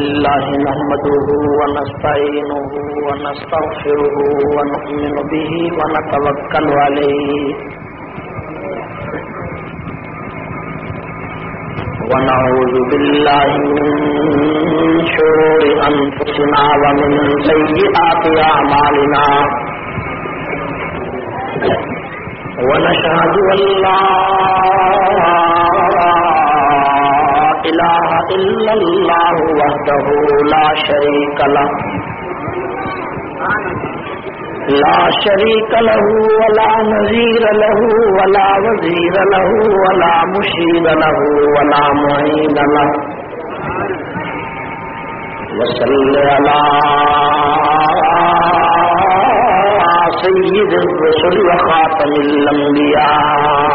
لله نحمده ونستعينه ونستغفره ونؤمن به ونتوكل عليه ونعوذ بالله من شرور أنفسنا ومن سيئات أعمالنا ونشهد أن لا إلا الله وحده لا شريك له. لا شريك له ولا نذير له ولا وزير له ولا مشير له ولا معين له. وصل على سيد الرسل وخاتم الأنبياء.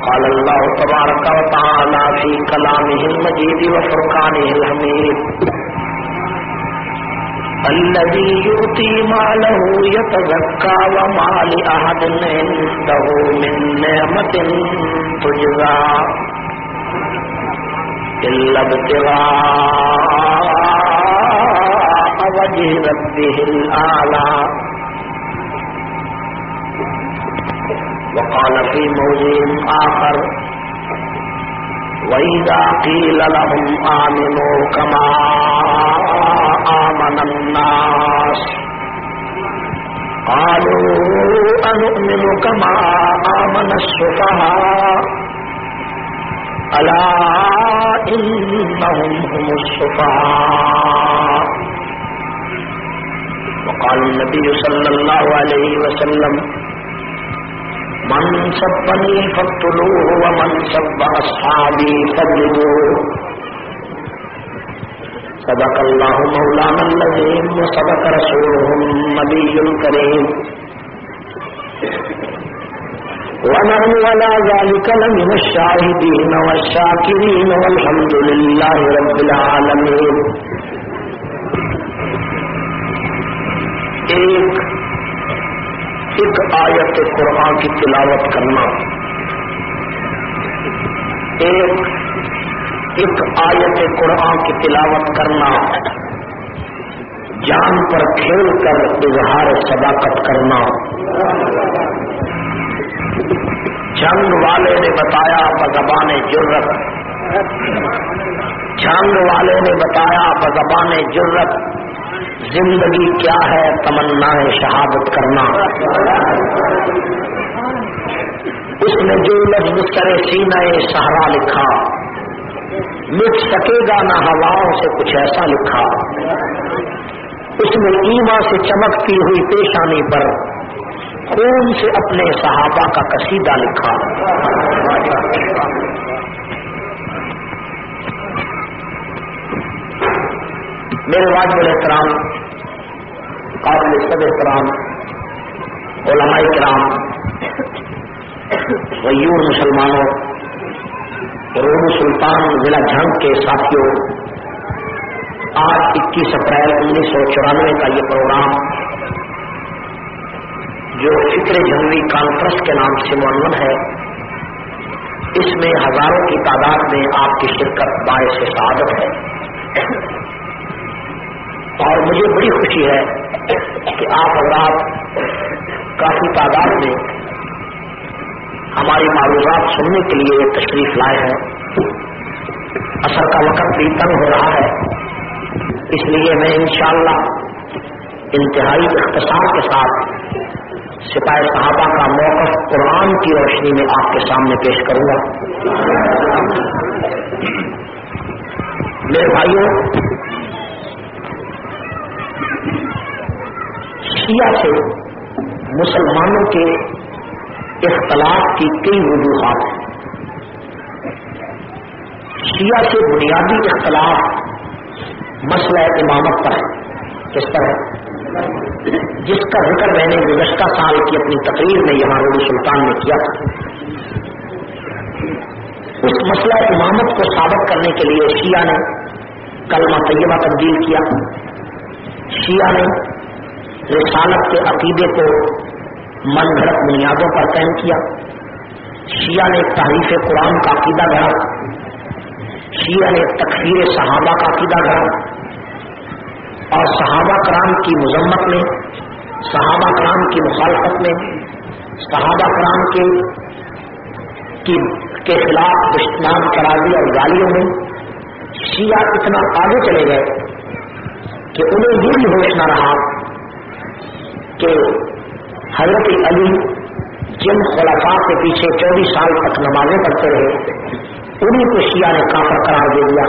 وقال الله تبارك وتعالى في كلامه المجيد وفرقانه الحميد. الذي يؤتي ماله يتزكى وما لأحد عنده من نعمة تجزى إلا ابتغاء وجه ربه الأعلى. وقال في موضع آخر، وإذا قيل لهم آمنوا كما آمن الناس، قالوا أنؤمن كما آمن السفهاء، ألا إنهم هم السفهاء؟ وقال النبي صلى الله عليه وسلم من سبني فاقتلوه ومن سب أصحابي فاجلدوه صدق الله مولانا الذين وصدق رسوله النبي الكريم ونحن ولا ذلك لمن الشاهدين والشاكرين والحمد لله رب العالمين ایک ایک آیت قرآن کی تلاوت کرنا۔ ایک ایک آیت قرآن کی تلاوت کرنا۔ جان پر کھیل کر اظہار صداقت کرنا۔ جنگ والے نے بتایا بزبان جرت۔ جنگ والے نے بتایا بزبان جرت۔ زندگی کیا ہے تمنا شہادت کرنا۔ اس نے جو لفظ کرے سینا سہارا لکھا مٹ سکے گا نہ ہواؤں سے کچھ ایسا لکھا۔ اس نے ایما سے چمکتی ہوئی پیشانی پر خون سے اپنے صحابہ کا قصیدہ لکھا۔ میرے واجب احترام قابل سب احترام علماء کرام، غیور مسلمانوں، روم سلطان ضلع جھنگ کے ساتھیوں، آج اکیس اپریل انیس سو چورانوے کا یہ پروگرام، جو فکر جنگی کانفرنس کے نام سے معلوم ہے، اس میں ہزاروں کی تعداد میں آپ کی شرکت باعث سعادت ہے۔ اور مجھے بڑی خوشی ہے کہ آپ حضرات کافی تعداد میں ہماری معلومات سننے کے لیے تشریف لائے ہیں۔ اثر کا وقت بھی تنگ ہو رہا ہے۔ اس لیے میں انشاءاللہ انتہائی اختصار کے ساتھ سپاہی صحابہ کا موقف قرآن کی روشنی میں آپ کے سامنے پیش کروں گا۔ میرے بھائیوں شیعہ سے مسلمانوں کے اختلاف کی کئی وجوہات ہیں۔ شیعہ سے بنیادی اختلاف مسئلہ امامت پر ہے۔ کس پر ہے؟ جس کا ذکر میں نے گزشتہ سال کی اپنی تقریر میں یہاں روڈ سلطان نے کیا تھا۔ اس مسئلہ امامت کو ثابت کرنے کے لیے شیعہ نے کلمہ طیبہ تبدیل کیا۔ شیعہ نے رسالت کے عقیدے کو من گھڑت بنیادوں پر قائم کیا۔ شیعہ نے تحریف قرآن کا عقیدہ گھڑا۔ شیعہ نے تقریر صحابہ کا عقیدہ گھڑا۔ اور صحابہ کرام کی مذمت میں، صحابہ کرام کی مخالفت میں، صحابہ کرام کے کے خلاف دشنام کرازی اور گالیوں میں شیعہ اتنا آگے چلے گئے کہ انہیں یہ بھی ہوش نہ رہا کہ حضرت علی جن خلافا کے پیچھے چوبیس سال تک نمازیں پڑھتے رہے، انہیں کو شیعہ نے کافر قرار دے دیا،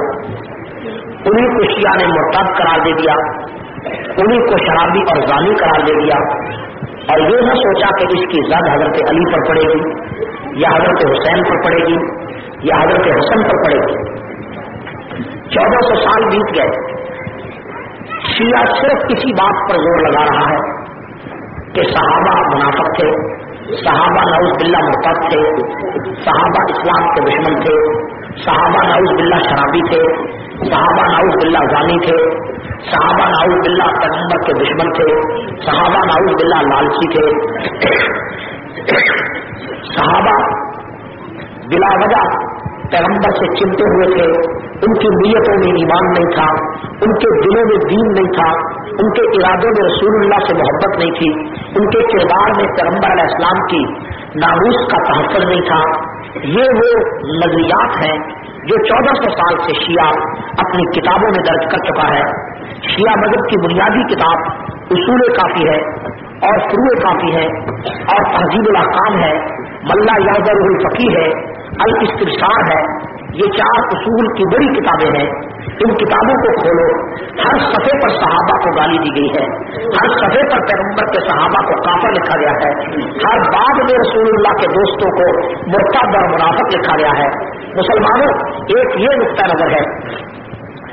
انہیں کو شیعہ نے مرتب قرار دے دیا، انہیں کو شرابی اور ضانی قرار دے دیا۔ اور یہ نہ سوچا کہ اس کی زد حضرت علی پر پڑے گی، یا حضرت حسین پر پڑے گی، یا حضرت حسن پر پڑے گی۔ چودہ سو سال بیت گئے۔ شیعہ صرف کسی بات پر زور لگا رہا ہے۔ کہ صحابہ منافق تھے، صحابہ نعوذ باللہ مرتب تھے، صحابہ اسلام کے دشمن تھے، صحابہ نعوذ باللہ شرابی تھے، صحابہ نعوذ باللہ غانی تھے، صحابہ نعوذ باللہ پیغمبر کے دشمن تھے، صحابہ نعوذ باللہ لالچی تھے۔ صحابہ بلا وجہ پیغمبر سے چمتے ہوئے تھے، ان کی نیتوں میں ایمان نہیں تھا، ان کے دلوں میں دین نہیں تھا، ان کے ارادوں میں رسول اللہ سے محبت نہیں تھی، ان کے کردار میں پیغمبر علیہ السلام کی ناموس کا تحفظ نہیں تھا۔ یہ وہ نظریات ہیں جو چودہ سو سال سے شیعہ اپنی کتابوں میں درج کر چکا ہے۔ شیعہ مذہب کی بنیادی کتاب اصول کافی ہے اور فرو کافی ہے اور تہذیب الاحکام ہے۔ ملا یادر الفقی ہے۔ الاستفسار ہے، یہ چار اصول کی بڑی کتابیں ہیں۔ ان کتابوں کو کھولو۔ ہر صفحے پر صحابہ کو گالی دی گئی ہے۔ ہر صفحے پر پیغمبر کے صحابہ کو کافر لکھا گیا ہے۔ ہر بعد میں رسول اللہ کے دوستوں کو مرتب اور منافق لکھا گیا ہے۔ مسلمانوں، ایک یہ نقطۂ نظر ہے۔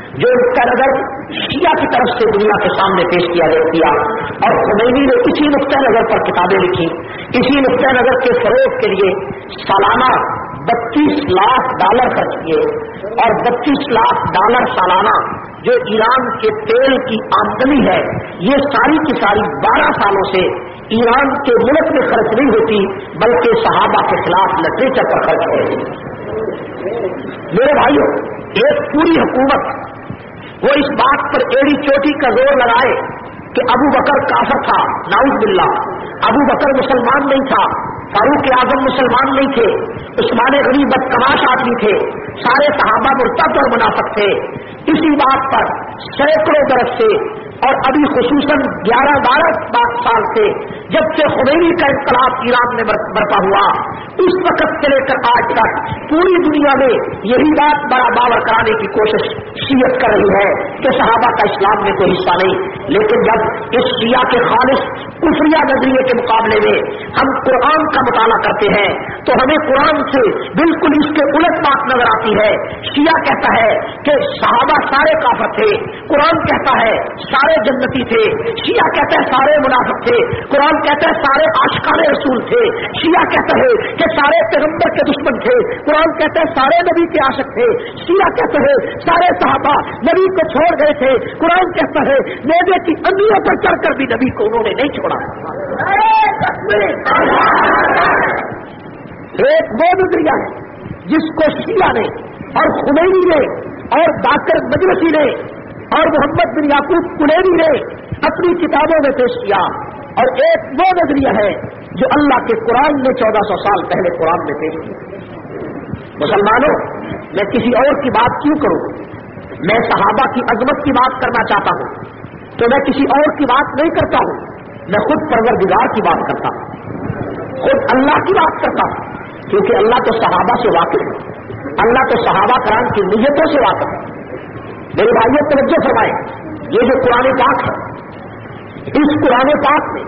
جو نقطۂ نظر شیعہ کی طرف سے دنیا کے سامنے پیش کیا گیا اور خمینی نے اسی نقطۂ نظر پر کتابیں لکھی۔ اسی نقطۂ نظر کے فروغ کے لیے سالانہ بتیس لاکھ ڈالر خرچ کیے اور بتیس لاکھ ڈالر سالانہ جو ایران کے تیل کی آمدنی ہے، یہ ساری کی ساری بارہ سالوں سے ایران کے ملک میں خرچ نہیں ہوتی، بلکہ صحابہ کے خلاف لٹریچر پر خرچ ہو رہی میرے بھائیوں ایک پوری حکومت وہ اس بات پر ایڑی چوٹی کا زور لگائے کہ ابو بکر کافر تھا ناؤز باللہ، ابو بکر مسلمان نہیں تھا۔ فاروق اعظم مسلمان نہیں تھے، عثمان غریب بدکماش آدمی تھے، سارے صحابہ مرتب اور منافق تھے۔ اسی بات پر سینکڑوں برس سے اور ابھی خصوصاً گیارہ بارہ سال سے جب سے خمینی کا انقلاب ایران میں برپا ہوا، اس وقت سے لے کر آج تک پوری دنیا میں یہی بات بڑا باور کرانے کی کوشش شیعت کر رہی ہے کہ صحابہ کا اسلام میں کوئی حصہ نہیں۔ لیکن جب اس شیعہ کے خالص کفریہ نظریے کے مقابلے میں ہم قرآن کا مطالعہ کرتے ہیں، تو ہمیں قرآن سے بالکل اس کے الٹ بات نظر آتی ہے۔ شیعہ کہتا ہے کہ صحابہ سارے کافر تھے۔ قرآن کہتا ہے سارے جنتی تھے۔ شیعہ کہتا ہے سارے منافق تھے۔ قرآن کہتا ہے سارے آشکار رسول تھے۔ شیعہ کہتا ہے کہ سارے پیغمبر کے دشمن تھے۔ قرآن کہتا ہے سارے نبی کے عاشق تھے۔ شیعہ کہتے ہیں سارے صحابہ نبی کو چھوڑ گئے تھے۔ قرآن کہتا ہے میرے کی اندروں پر چڑھ کر بھی نبی کو انہوں نے نہیں چھوڑا۔ ایک وہ نظریہ ہے جس کو شیعہ نے اور خمینی نے، اور باقر مجلسی نے، اور محمد بن یعقوب کلیری نے اپنی کتابوں میں پیش کیا۔ اور ایک وہ نظریہ ہے جو اللہ کے قرآن نے چودہ سو سال پہلے قرآن میں پیش کیا۔ مسلمانوں، میں کسی اور کی بات کیوں کروں؟ میں صحابہ کی عظمت کی بات کرنا چاہتا ہوں۔ تو میں کسی اور کی بات نہیں کرتا ہوں، میں خود پروردگار کی بات کرتا ہوں۔ خود اللہ کی بات کرتا ہوں، کیونکہ اللہ تو صحابہ سے واقف ہے۔ اللہ تو صحابہ کرام کی نیتوں سے واقف ہے۔ میرے بھائیوں توجہ فرمائے یہ جو قرآن پاک ہے، اس قرآن پاک میں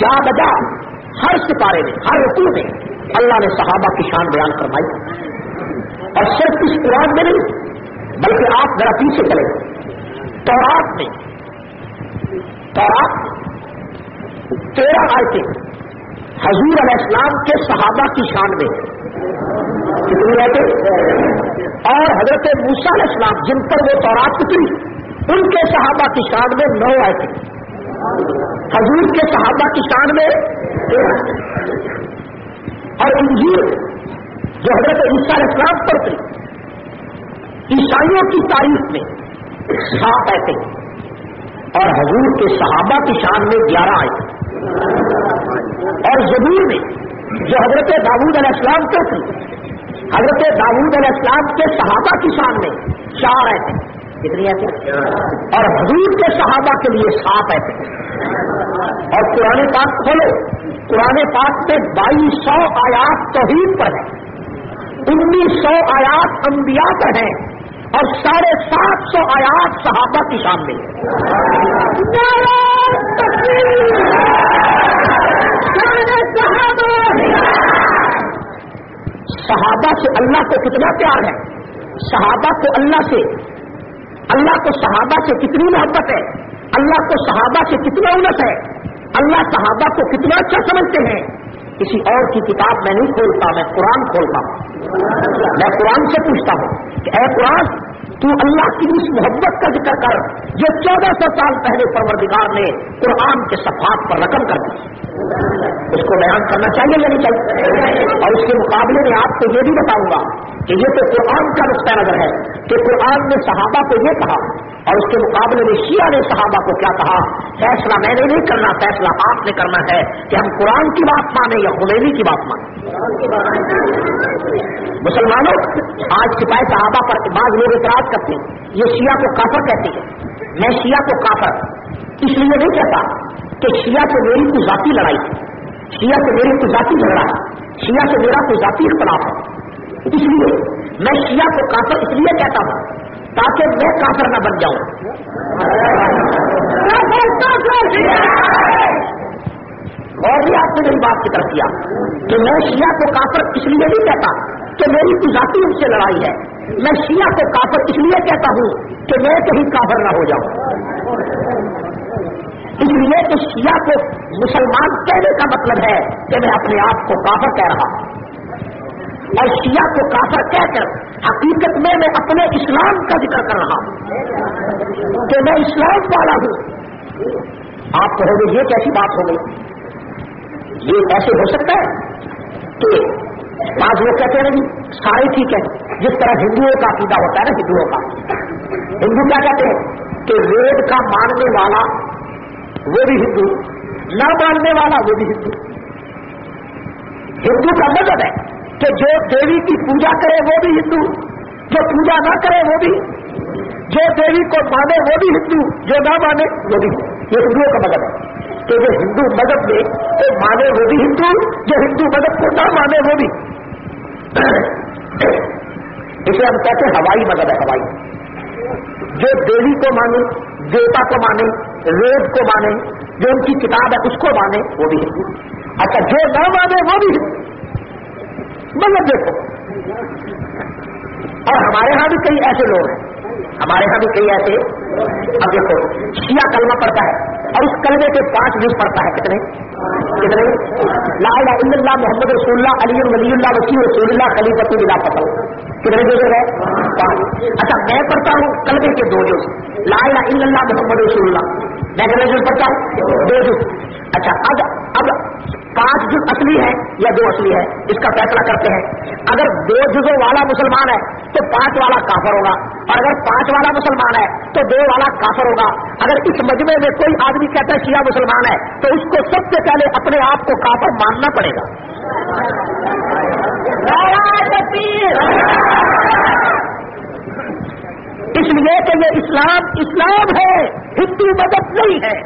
جا بجا ہر سپارے میں، ہر رقو میں اللہ نے صحابہ کی شان بیان کروائی اور صرف اس قرآن میں نہیں، بلکہ آپ ذرا پیچھے چلے تورات میں، تورات تیرہ آئے حضور علیہ السلام کے صحابہ کی شان میں کتنی رہتے اور حضرت موسا علیہ السلام، جن پر وہ تورات اتری ان کے صحابہ کی شان میں نو آئے تھے۔ حضور کے صحابہ کی شان میں اور انجیر جو حضرت عیسیٰ اسلام پر تھی، عیسائیوں کی تاریخ میں سات آئے تھے۔ اور حضور کے صحابہ کی شان میں گیارہ آئے تھے۔ اور زبور میں جو حضرت داود علیہ السلام پر تھی حضرت داود علیہ السلام کے صحابہ کی شان میں چار آئے تھے کتنی ایسے اور حضور کے صحابہ کے لیے سات ایسے اور پرانے پاک کھولو۔ پرانے پاک میں بائیس سو آیات توحید پر ہے انیس سو آیات انبیاء پر ہیں۔ اور ساڑھے سات سو آیات صحابہ کی شامل صحابہ سے اللہ کو کتنا پیار ہے؟ صحابہ کو اللہ سے، اللہ کو صحابہ سے کتنی محبت ہے؟ اللہ کو صحابہ سے کتنا انت ہے؟ اللہ صحابہ کو کتنا اچھا سمجھتے ہیں؟ کسی اور کی کتاب میں نہیں کھولتا، میں قرآن کھولتا ہوں۔ میں قرآن سے پوچھتا ہوں کہ اے قرآن تو اللہ کی اس محبت کا ذکر کر جو چودہ سو سال پہلے پروردگار نے قرآن کے صفحات پر رقم کر دی۔ اس کو بیان کرنا چاہیے یا نہیں چاہیے؟ اور اس کے مقابلے میں آپ کو یہ بھی بتاؤں گا کہ یہ تو قرآن کا نقطۂ نظر ہے کہ قرآن نے صحابہ کو یہ کہا اور اس کے مقابلے میں شیعہ نے صحابہ کو کیا کہا؟ فیصلہ میں نے نہیں کرنا، فیصلہ آپ نے کرنا ہے کہ ہم قرآن کی بات مانیں یا خلیری کی بات مانیں۔ مسلمانوں، آج سپاہی صحابہ پر بعض لوگ اعتراض کرتے ہیں۔ یہ شیعہ کو کافر کہتے ہیں۔ میں شیعہ کو کافر۔ اس لیے نہیں کہتا کہ شیعہ سے میری کوئی ذاتی لڑائی ہے۔ شیعہ سے میری کوئی ذاتی جھگڑا ہے۔ شیعہ سے میرا کوئی ذاتی اختلاف ہے۔ اس لیے میں شیعہ کو کافر اس لیے کہتا ہوں تاکہ میں کافر نہ بن جاؤں۔ اور بھی آپ نے میری بات کی طرف کیا کہ میں شیعہ کو کافر اس لیے نہیں کہتا کہ میری ذاتی ان سے لڑائی ہے۔ میں شیعہ کو کافر اس لیے کہتا ہوں کہ میں کہیں کافر نہ ہو جاؤں۔ اس لیے کہ شیعہ کو مسلمان کہنے کا مطلب ہے کہ میں اپنے آپ کو کافر کہہ رہا ہوں۔ اور شیعہ کو کافر کہہ کر حقیقت میں میں اپنے اسلام کا ذکر کر رہا ہوں کہ میں اسلام والا ہوں۔ آپ کہو گے یہ کیسی بات ہو گئی؟ یہ ایسے ہو سکتا ہے؟ کہ آج وہ کہتے ہیں جی، سارے ٹھیک ہے جس طرح ہندوؤں کا عقیدہ ہوتا ہے نا، ہندوؤں کا۔ ہندو کیا کہتے ہیں؟ کہ وید کا ماننے والا وہ بھی ہندو، نہ ماننے والا وہ بھی ہندو۔ ہندو کا مطلب ہے کہ جو دیوی کی پوجا کرے وہ بھی ہندو، جو پوجا نہ کرے وہ بھی۔ جو دیوی کو مانے وہ بھی ہندو، جو نہ مانے وہ بھی یہ ہندوؤں کا مذہب ہے۔ کہ جو ہندو مذہب میں تو مانے وہ بھی ہندو، جو ہندو مذہب کو نہ مانے وہ بھی۔ اسے ہم کہتے ہیں ہوائی مذہب ہے، ہوائی۔ جو دیوی کو مانے، دیوتا کو مانے وید کو مانے، جو ان کی کتاب ہے اس کو مانے، وہ بھی ہندو۔ اچھا جو نہ مانے وہ بھی ہندو۔ مطلب دیکھو، اور ہمارے ہاں بھی کئی ایسے لوگ ہیں۔ ہمارے ہاں بھی کئی ایسے اب دیکھو، شیعہ کلمہ پڑتا ہے اور اس کلمے کے پانچ جز پڑتا ہے، کتنے؟ کتنے؟ لا الہ الا اللہ محمد رسول اللہ، علی ولی اللہ، وسیع رسول اللہ، خلیفۃ اللہ پتل کتنے جز ہے اچھا میں پڑھتا ہوں کلمے کے دو جز۔ لا الہ الا اللہ محمد رسول اللہ۔ میں کتنے جز پڑھتا ہوں؟ دو جز۔ اچھا اب اب پانچ جز اصلی ہے یا دو اصلی ہے اس کا فیصلہ کرتے ہیں۔ اگر دو جزوں والا مسلمان ہے تو پانچ والا کافر ہوگا، اور اگر پانچ والا مسلمان ہے تو دو والا کافر ہوگا۔ اگر اس مجمے میں کوئی آدمی کہتا ہے شیعہ مسلمان ہے تو اس کو سب سے پہلے اپنے آپ کو کافر ماننا پڑے گا۔ اس لیے کہ یہ اسلام اسلام ہے، ہندو مدد نہیں ہے۔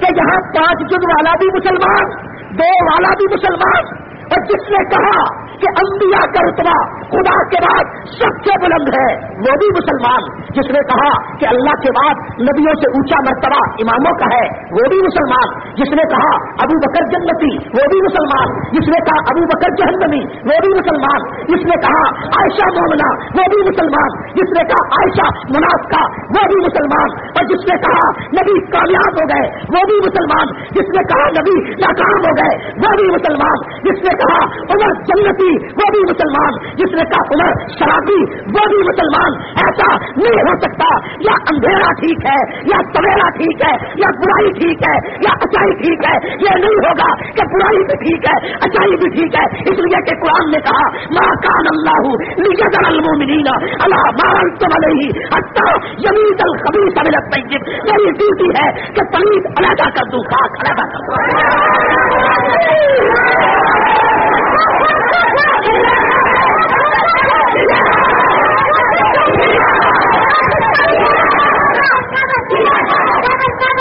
کہ یہاں پانچ جن والا بھی مسلمان، دو والا بھی مسلمان، اور جس نے کہا کہ انبیاء کا رتبہ خدا کے بعد سب سے بلند ہے، وہ بھی مسلمان۔ جس نے کہا کہ اللہ کے بعد نبیوں سے اونچا مرتبہ اماموں کا ہے، وہ بھی مسلمان۔ جس نے کہا ابو بکر جنتی، وہ بھی مسلمان۔ جس نے کہا ابو بکر جہنمی، وہ بھی مسلمان۔ جس نے کہا عائشہ مومنا وہ بھی مسلمان۔ جس نے کہا عائشہ منافقہ، وہ بھی مسلمان۔ اور جس نے کہا نبی کامیاب ہو گئے، وہ بھی مسلمان۔ جس نے کہا نبی ناکام ہو گئے، وہ بھی مسلمان۔ جس نے کہا عمر جنتی، وہ بھی مسلمان۔ جس نے کا ہنر شرابی، وہ بھی مسلمان۔ ایسا نہیں ہو سکتا یا اندھیرا ٹھیک ہے، یا تویرا ٹھیک ہے، یا برائی ٹھیک ہے، یا اچائی ٹھیک ہے، یہ نہیں ہوگا کہ برائی بھی ٹھیک ہے، اچائی بھی ٹھیک ہے۔ اس لیے کہ قرآن نے کہا ماں کان اللہ نجر المومنین اللہ مارن تو بھلے ہی اچھا یمید الخبی سمجھ میری ڈیوٹی ہے کہ پلیز علیحدہ کر دوں خاص علیحدہ کر دوں۔ پاکستان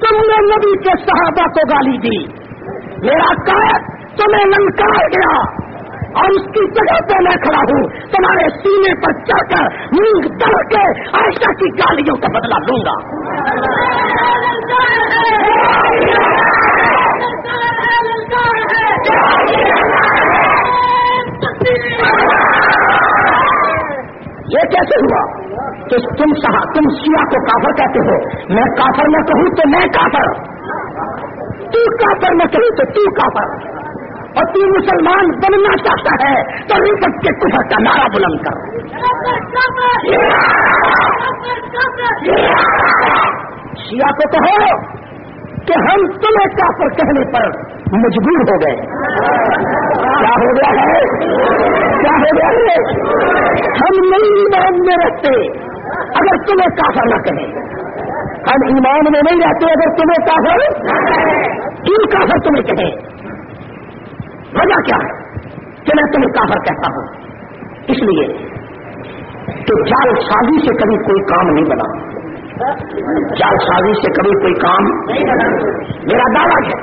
تم نے ندی کے صحابہ کو گالی دی۔ میرا قائد تمہیں لنکار گیا اور اس کی جگہ پہ میں کھڑا ہوں۔ تمہارے سینے پر چڑھ کر مونگ ڈر کے آشا کی گالیوں کا بدلا لوں گا۔ یہ کیسے ہوا؟ کہ تم سہا تم سیا کو کافر کہتے ہو۔ میں کافر نہ کہوں تو میں کافر۔ تو کافر نہ کہوں تو تو کافر۔ اور تو مسلمان بننا چاہتا ہے تو رفت کے کفر کا نعرہ بلند کر۔ شیا کو کہو کہ ہم تمہیں کافر کہنے پر مجبور ہو گئے۔ کیا ہو گیا ہے؟ کیا ہو گیا ہے؟ ہم نہیں ایمان میں رہتے اگر تمہیں کافر نہ کہیں ہم ایمان میں نہیں رہتے اگر تمہیں کافر کیوں کافر تمہیں کہیں وجہ کیا ہے کہ میں تمہیں کافر کہتا ہوں؟ اس لیے کہ جال سازی سے کبھی کوئی کام نہیں بنا۔ جال سازی سے کبھی کوئی کام میرا دعویٰ ہے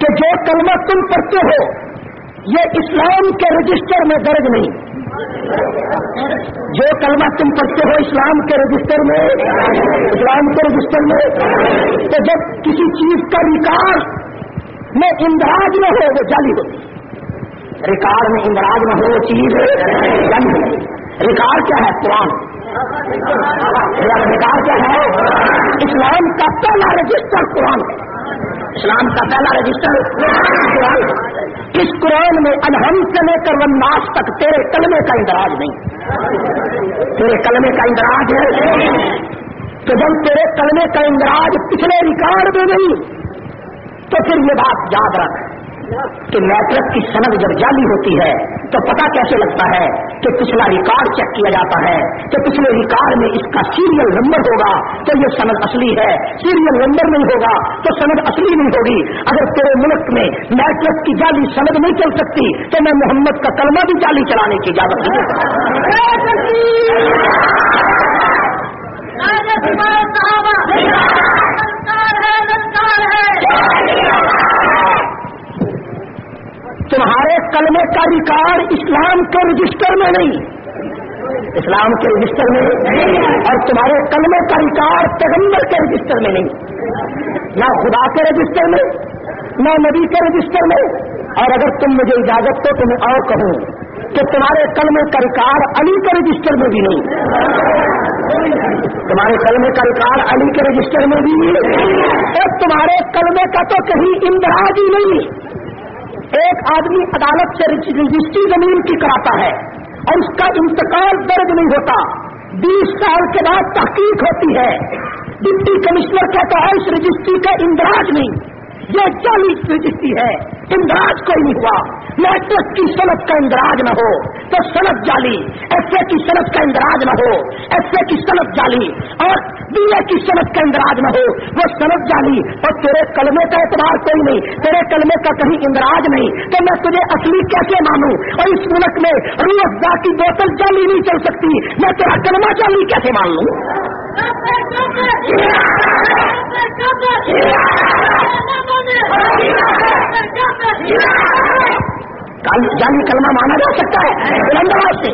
کہ جو کلمہ تم پڑھتے ہو، یہ اسلام کے رجسٹر میں درج نہیں۔ جو کلمہ تم پڑھتے ہو اسلام کے رجسٹر میں، اسلام کے رجسٹر میں، تو جب کسی چیز کا ریکارڈ میں اندراج نہ ہو، وہ جعلی ہوتی ریکارڈ میں اندراج نہ ہو، وہ چیز جعلی ہوتی ریکارڈ کیا ہے؟ قرآن۔ ریکارڈ کیا ہے؟ اسلام کا پہلا رجسٹر قرآن ہے۔ اسلام کا پہلا رجسٹر اس قرآن میں الحم سے لے کر وناس تک تیرے کلمے کا اندراج نہیں۔ تیرے کلمے کا اندراج ہے۔ تو جب تیرے کلمے کا اندراج پچھلے ریکارڈ میں نہیں، تو پھر یہ بات یاد رکھ۔ کہ نیٹورک کی سند جب جعلی ہوتی ہے تو پتا کیسے لگتا ہے کہ پچھلا ریکارڈ چیک کیا جاتا ہے؟ کہ پچھلے ریکارڈ میں اس کا سیریل نمبر ہوگا تو یہ سند اصلی ہے۔ سیریل نمبر نہیں ہوگا تو سند اصلی نہیں ہوگی۔ اگر تیرے ملک میں نیٹورک کی جعلی سند نہیں چل سکتی تو میں محمد کا کلمہ بھی جعلی چلانے کی اجازت نہیں تمہارے کلمے کا ریکارڈ اسلام کے رجسٹر میں نہیں۔ اسلام کے رجسٹر میں اور تمہارے کلمے کا ریکارڈ پیغمبر کے رجسٹر میں نہیں۔ نہ خدا کے رجسٹر میں، نہ نبی کے رجسٹر میں۔ اور اگر تم مجھے اجازت تو تمہیں اور کہوں کہ تمہارے کلمے کا ریکارڈ علی کے رجسٹر میں بھی نہیں۔ تمہارے کلمے کا ریکارڈ علی کے رجسٹر میں بھی نہیں۔ اور تمہارے کلمے کا تو کہیں اندراج ہی نہیں۔ ایک آدمی عدالت سے رجسٹری زمین کی کراتا ہے اور اس کا انتقال درج نہیں ہوتا۔ بیس سال کے بعد تحقیق ہوتی ہے۔ ڈپٹی کمشنر کہتا ہے اس رجسٹری کا اندراج نہیں، یہ چالیس رجسٹری ہے۔ اندراج کوئی نہیں ہوا۔ میٹرک کی صنعت کا اندراج نہ ہو تو صنعت جالی ایف اے کی صنعت کا اندراج نہ ہو ایف اے کی صنعت جالی اور بی اے کی صنعت کا اندراج نہ ہو، وہ صنعت جالی اور تیرے کلمے کا اعتبار کوئی نہیں، تیرے کلمے کا کہیں اندراج نہیں، تو میں تجھے اصلی کیسے مانوں؟ اور اس ملک میں روح کی بوتل جالی نہیں چل سکتی، میں تیرا کلمہ جالی کیسے مان لوں؟ جانی کلمہ مانا جا سکتا ہے، بلند سے۔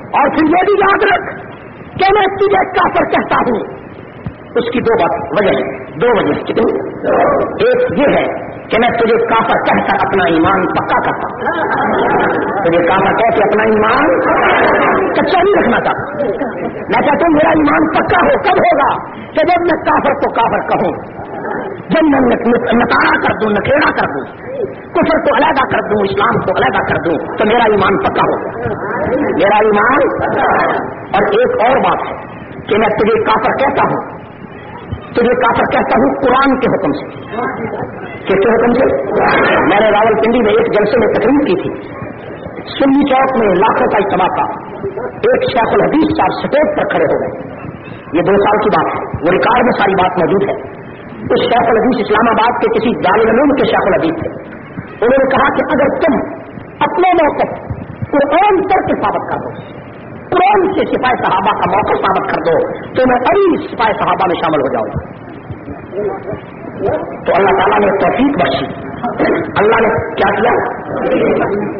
اور پھر یہ بھی یاد رکھ کہ میں تجھے کافر کہتا ہوں۔ اس کی دو بات، وجہ دو وجہ کتنی؟ ایک یہ ہے کہ میں تجھے کافر کہہ کر اپنا ایمان پکا کرتا ہوں۔ تجھے کافر کہہ کے اپنا ایمان کچا نہیں رکھنا چاہتا۔ میں کہتا ہوں، میرا ایمان پکا ہو، کب ہوگا کہ جب میں کافر کو کافر کہوں؟ جب میں نکارا کر دوں نکیڑا کر دوں، کفر کو علیحدہ کر دوں، اسلام کو علیحدہ کر دوں، تو میرا ایمان پکا ہوگا میرا ایمان اور ایک اور بات ہے کہ میں تجھے کافر کہتا ہوں۔ تجھے کافر کہتا ہوں قرآن کے حکم سے۔ کس کے حکم سے؟ میں نے راول پنڈی میں ایک جلسے میں تقریب کی تھی۔ سنی چوک میں لاکھوں کا اجتماع کا۔ ایک شیخ الحدیث صاحب سٹیج پر کھڑے ہو گئے۔ یہ دو سال کی بات ہے۔ وہ ریکارڈ میں ساری بات موجود ہے۔ اس شیخ الحدیث اسلام آباد کے کسی دارالعلوم کے شیخ الحدیث تھے۔ انہوں نے کہا کہ اگر تم اپنے موقع قرآن پر کے ثابت کر دو، قرآن سے سپاہی صحابہ کا موقع ثابت کر دو، تو میں ابھی سپاہی صحابہ میں شامل ہو جاؤں گا۔ تو اللہ تعالیٰ نے توفیق بخشی۔ اللہ نے کیا کیا؟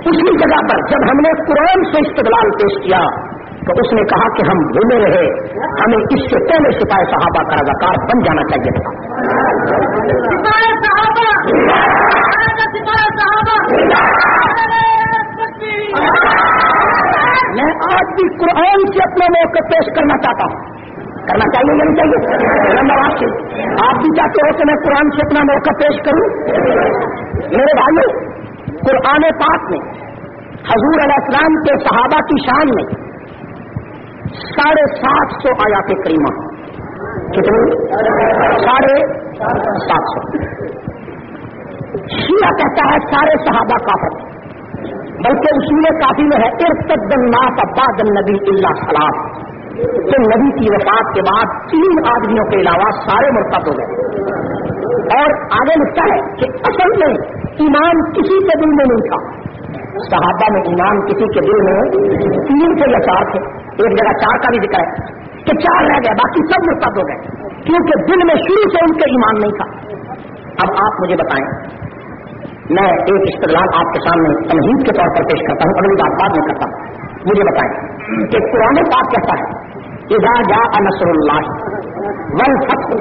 اسی جگہ پر جب ہم نے قرآن سے استدلال پیش کیا تو اس نے کہا کہ ہم بھولے رہے ہمیں اس سے پہلے سپاہی صحابہ کا رضاکار بن جانا چاہیے تھا۔ میں آج بھی قرآن سے اپنا موقع پیش کرنا چاہتا ہوں۔ کرنا چاہیے یا نہیں چاہیے؟ آپ سے۔ آپ بھی چاہتے ہو کہ میں قرآن سے اپنا موقع پیش کروں؟ میرے بھائیوں قرآن پاک میں حضور علیہ السلام کے صحابہ کی شان میں ساڑھے سات سو آیات کریمہ۔ کتنی؟ ساڑھے سات سو۔ شیعہ کہتا ہے سارے صحابہ کافر۔ بلکہ اصول کافی میں ہے، ارتد الناس بعد النبی اللہ سلام کہ نبی کی وفات کے بعد تین آدمیوں کے علاوہ سارے مرتب ہو گئے۔ اور آگے لکھتا ہے کہ اصل میں ایمان کسی کے دل میں نہیں تھا۔ صحابہ میں ایمان کسی کے دل میں تین سے یا چار تھے؟ ایک جگہ چار کا بھی ذکر ہے کہ چار رہ گئے، باقی سب مرتب ہو گئے۔ کیونکہ دل میں شروع سے ان کے ایمان نہیں تھا۔ اب آپ مجھے بتائیں، میں ایک استدلال آپ کے سامنے تمہید کے طور پر پیش کرتا ہوں، اگلی بات بعد میں کرتا ہوں۔ مجھے بتائیں کہ قرآن پاک کہتا ہے؟ اذا جا نصر اللہ ون فتح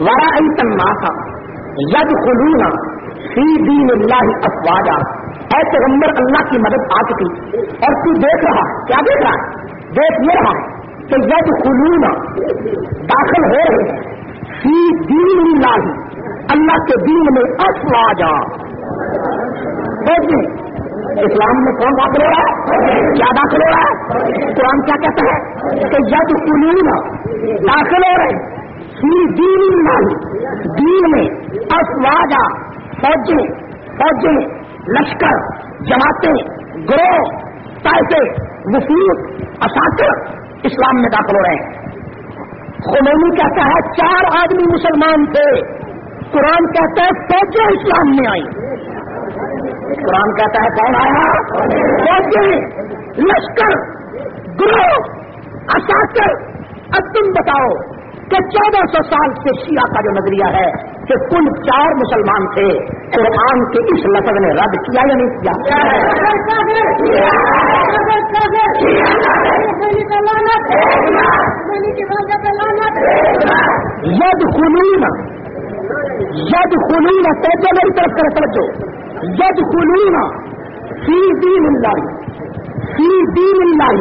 ورا تناسا خلونا فی دین اللہ افواجا۔ اے پیغمبر، اللہ کی مدد آ چکی۔ اور تو دیکھ رہا، کیا دیکھ رہا؟ ہے دیکھ یہ رہا ہے کہ ید خلونا داخل ہو رہے ہیں۔ فی دین اللہ اللہ کے دین میں افواجا۔ دیکھیں جی، اسلام میں کون داخل ہو رہا ہے؟ کیا داخل ہو رہا ہے؟ قرآن کیا کہتا ہے؟ کہ ید قلون داخل ہو رہے فی دین اللہ دین میں افواجا۔ فوجیں فوجیں لشکر، جماعتیں، گروہ پیسے وفیق اساتر اسلام میں داخل ہو رہے ہیں۔ خمینی کہتا ہے چار آدمی مسلمان تھے۔ قرآن کہتا ہے فوجیں اسلام میں آئی قرآن کہتا ہے کون آیا؟ فوجیں لشکر، گروہ اساتر اب تم بتاؤ کہ چودہ سو سال سے شیعہ کا جو نظریہ ہے کہ کل چار مسلمان تھے، قرآن کے اس لفظ نے رد کیا یا نہیں کیا؟ ید خلون ید خلون توجہ میری طرف کر سمجھو ید خلون فی دین اللہ، فی دین اللہ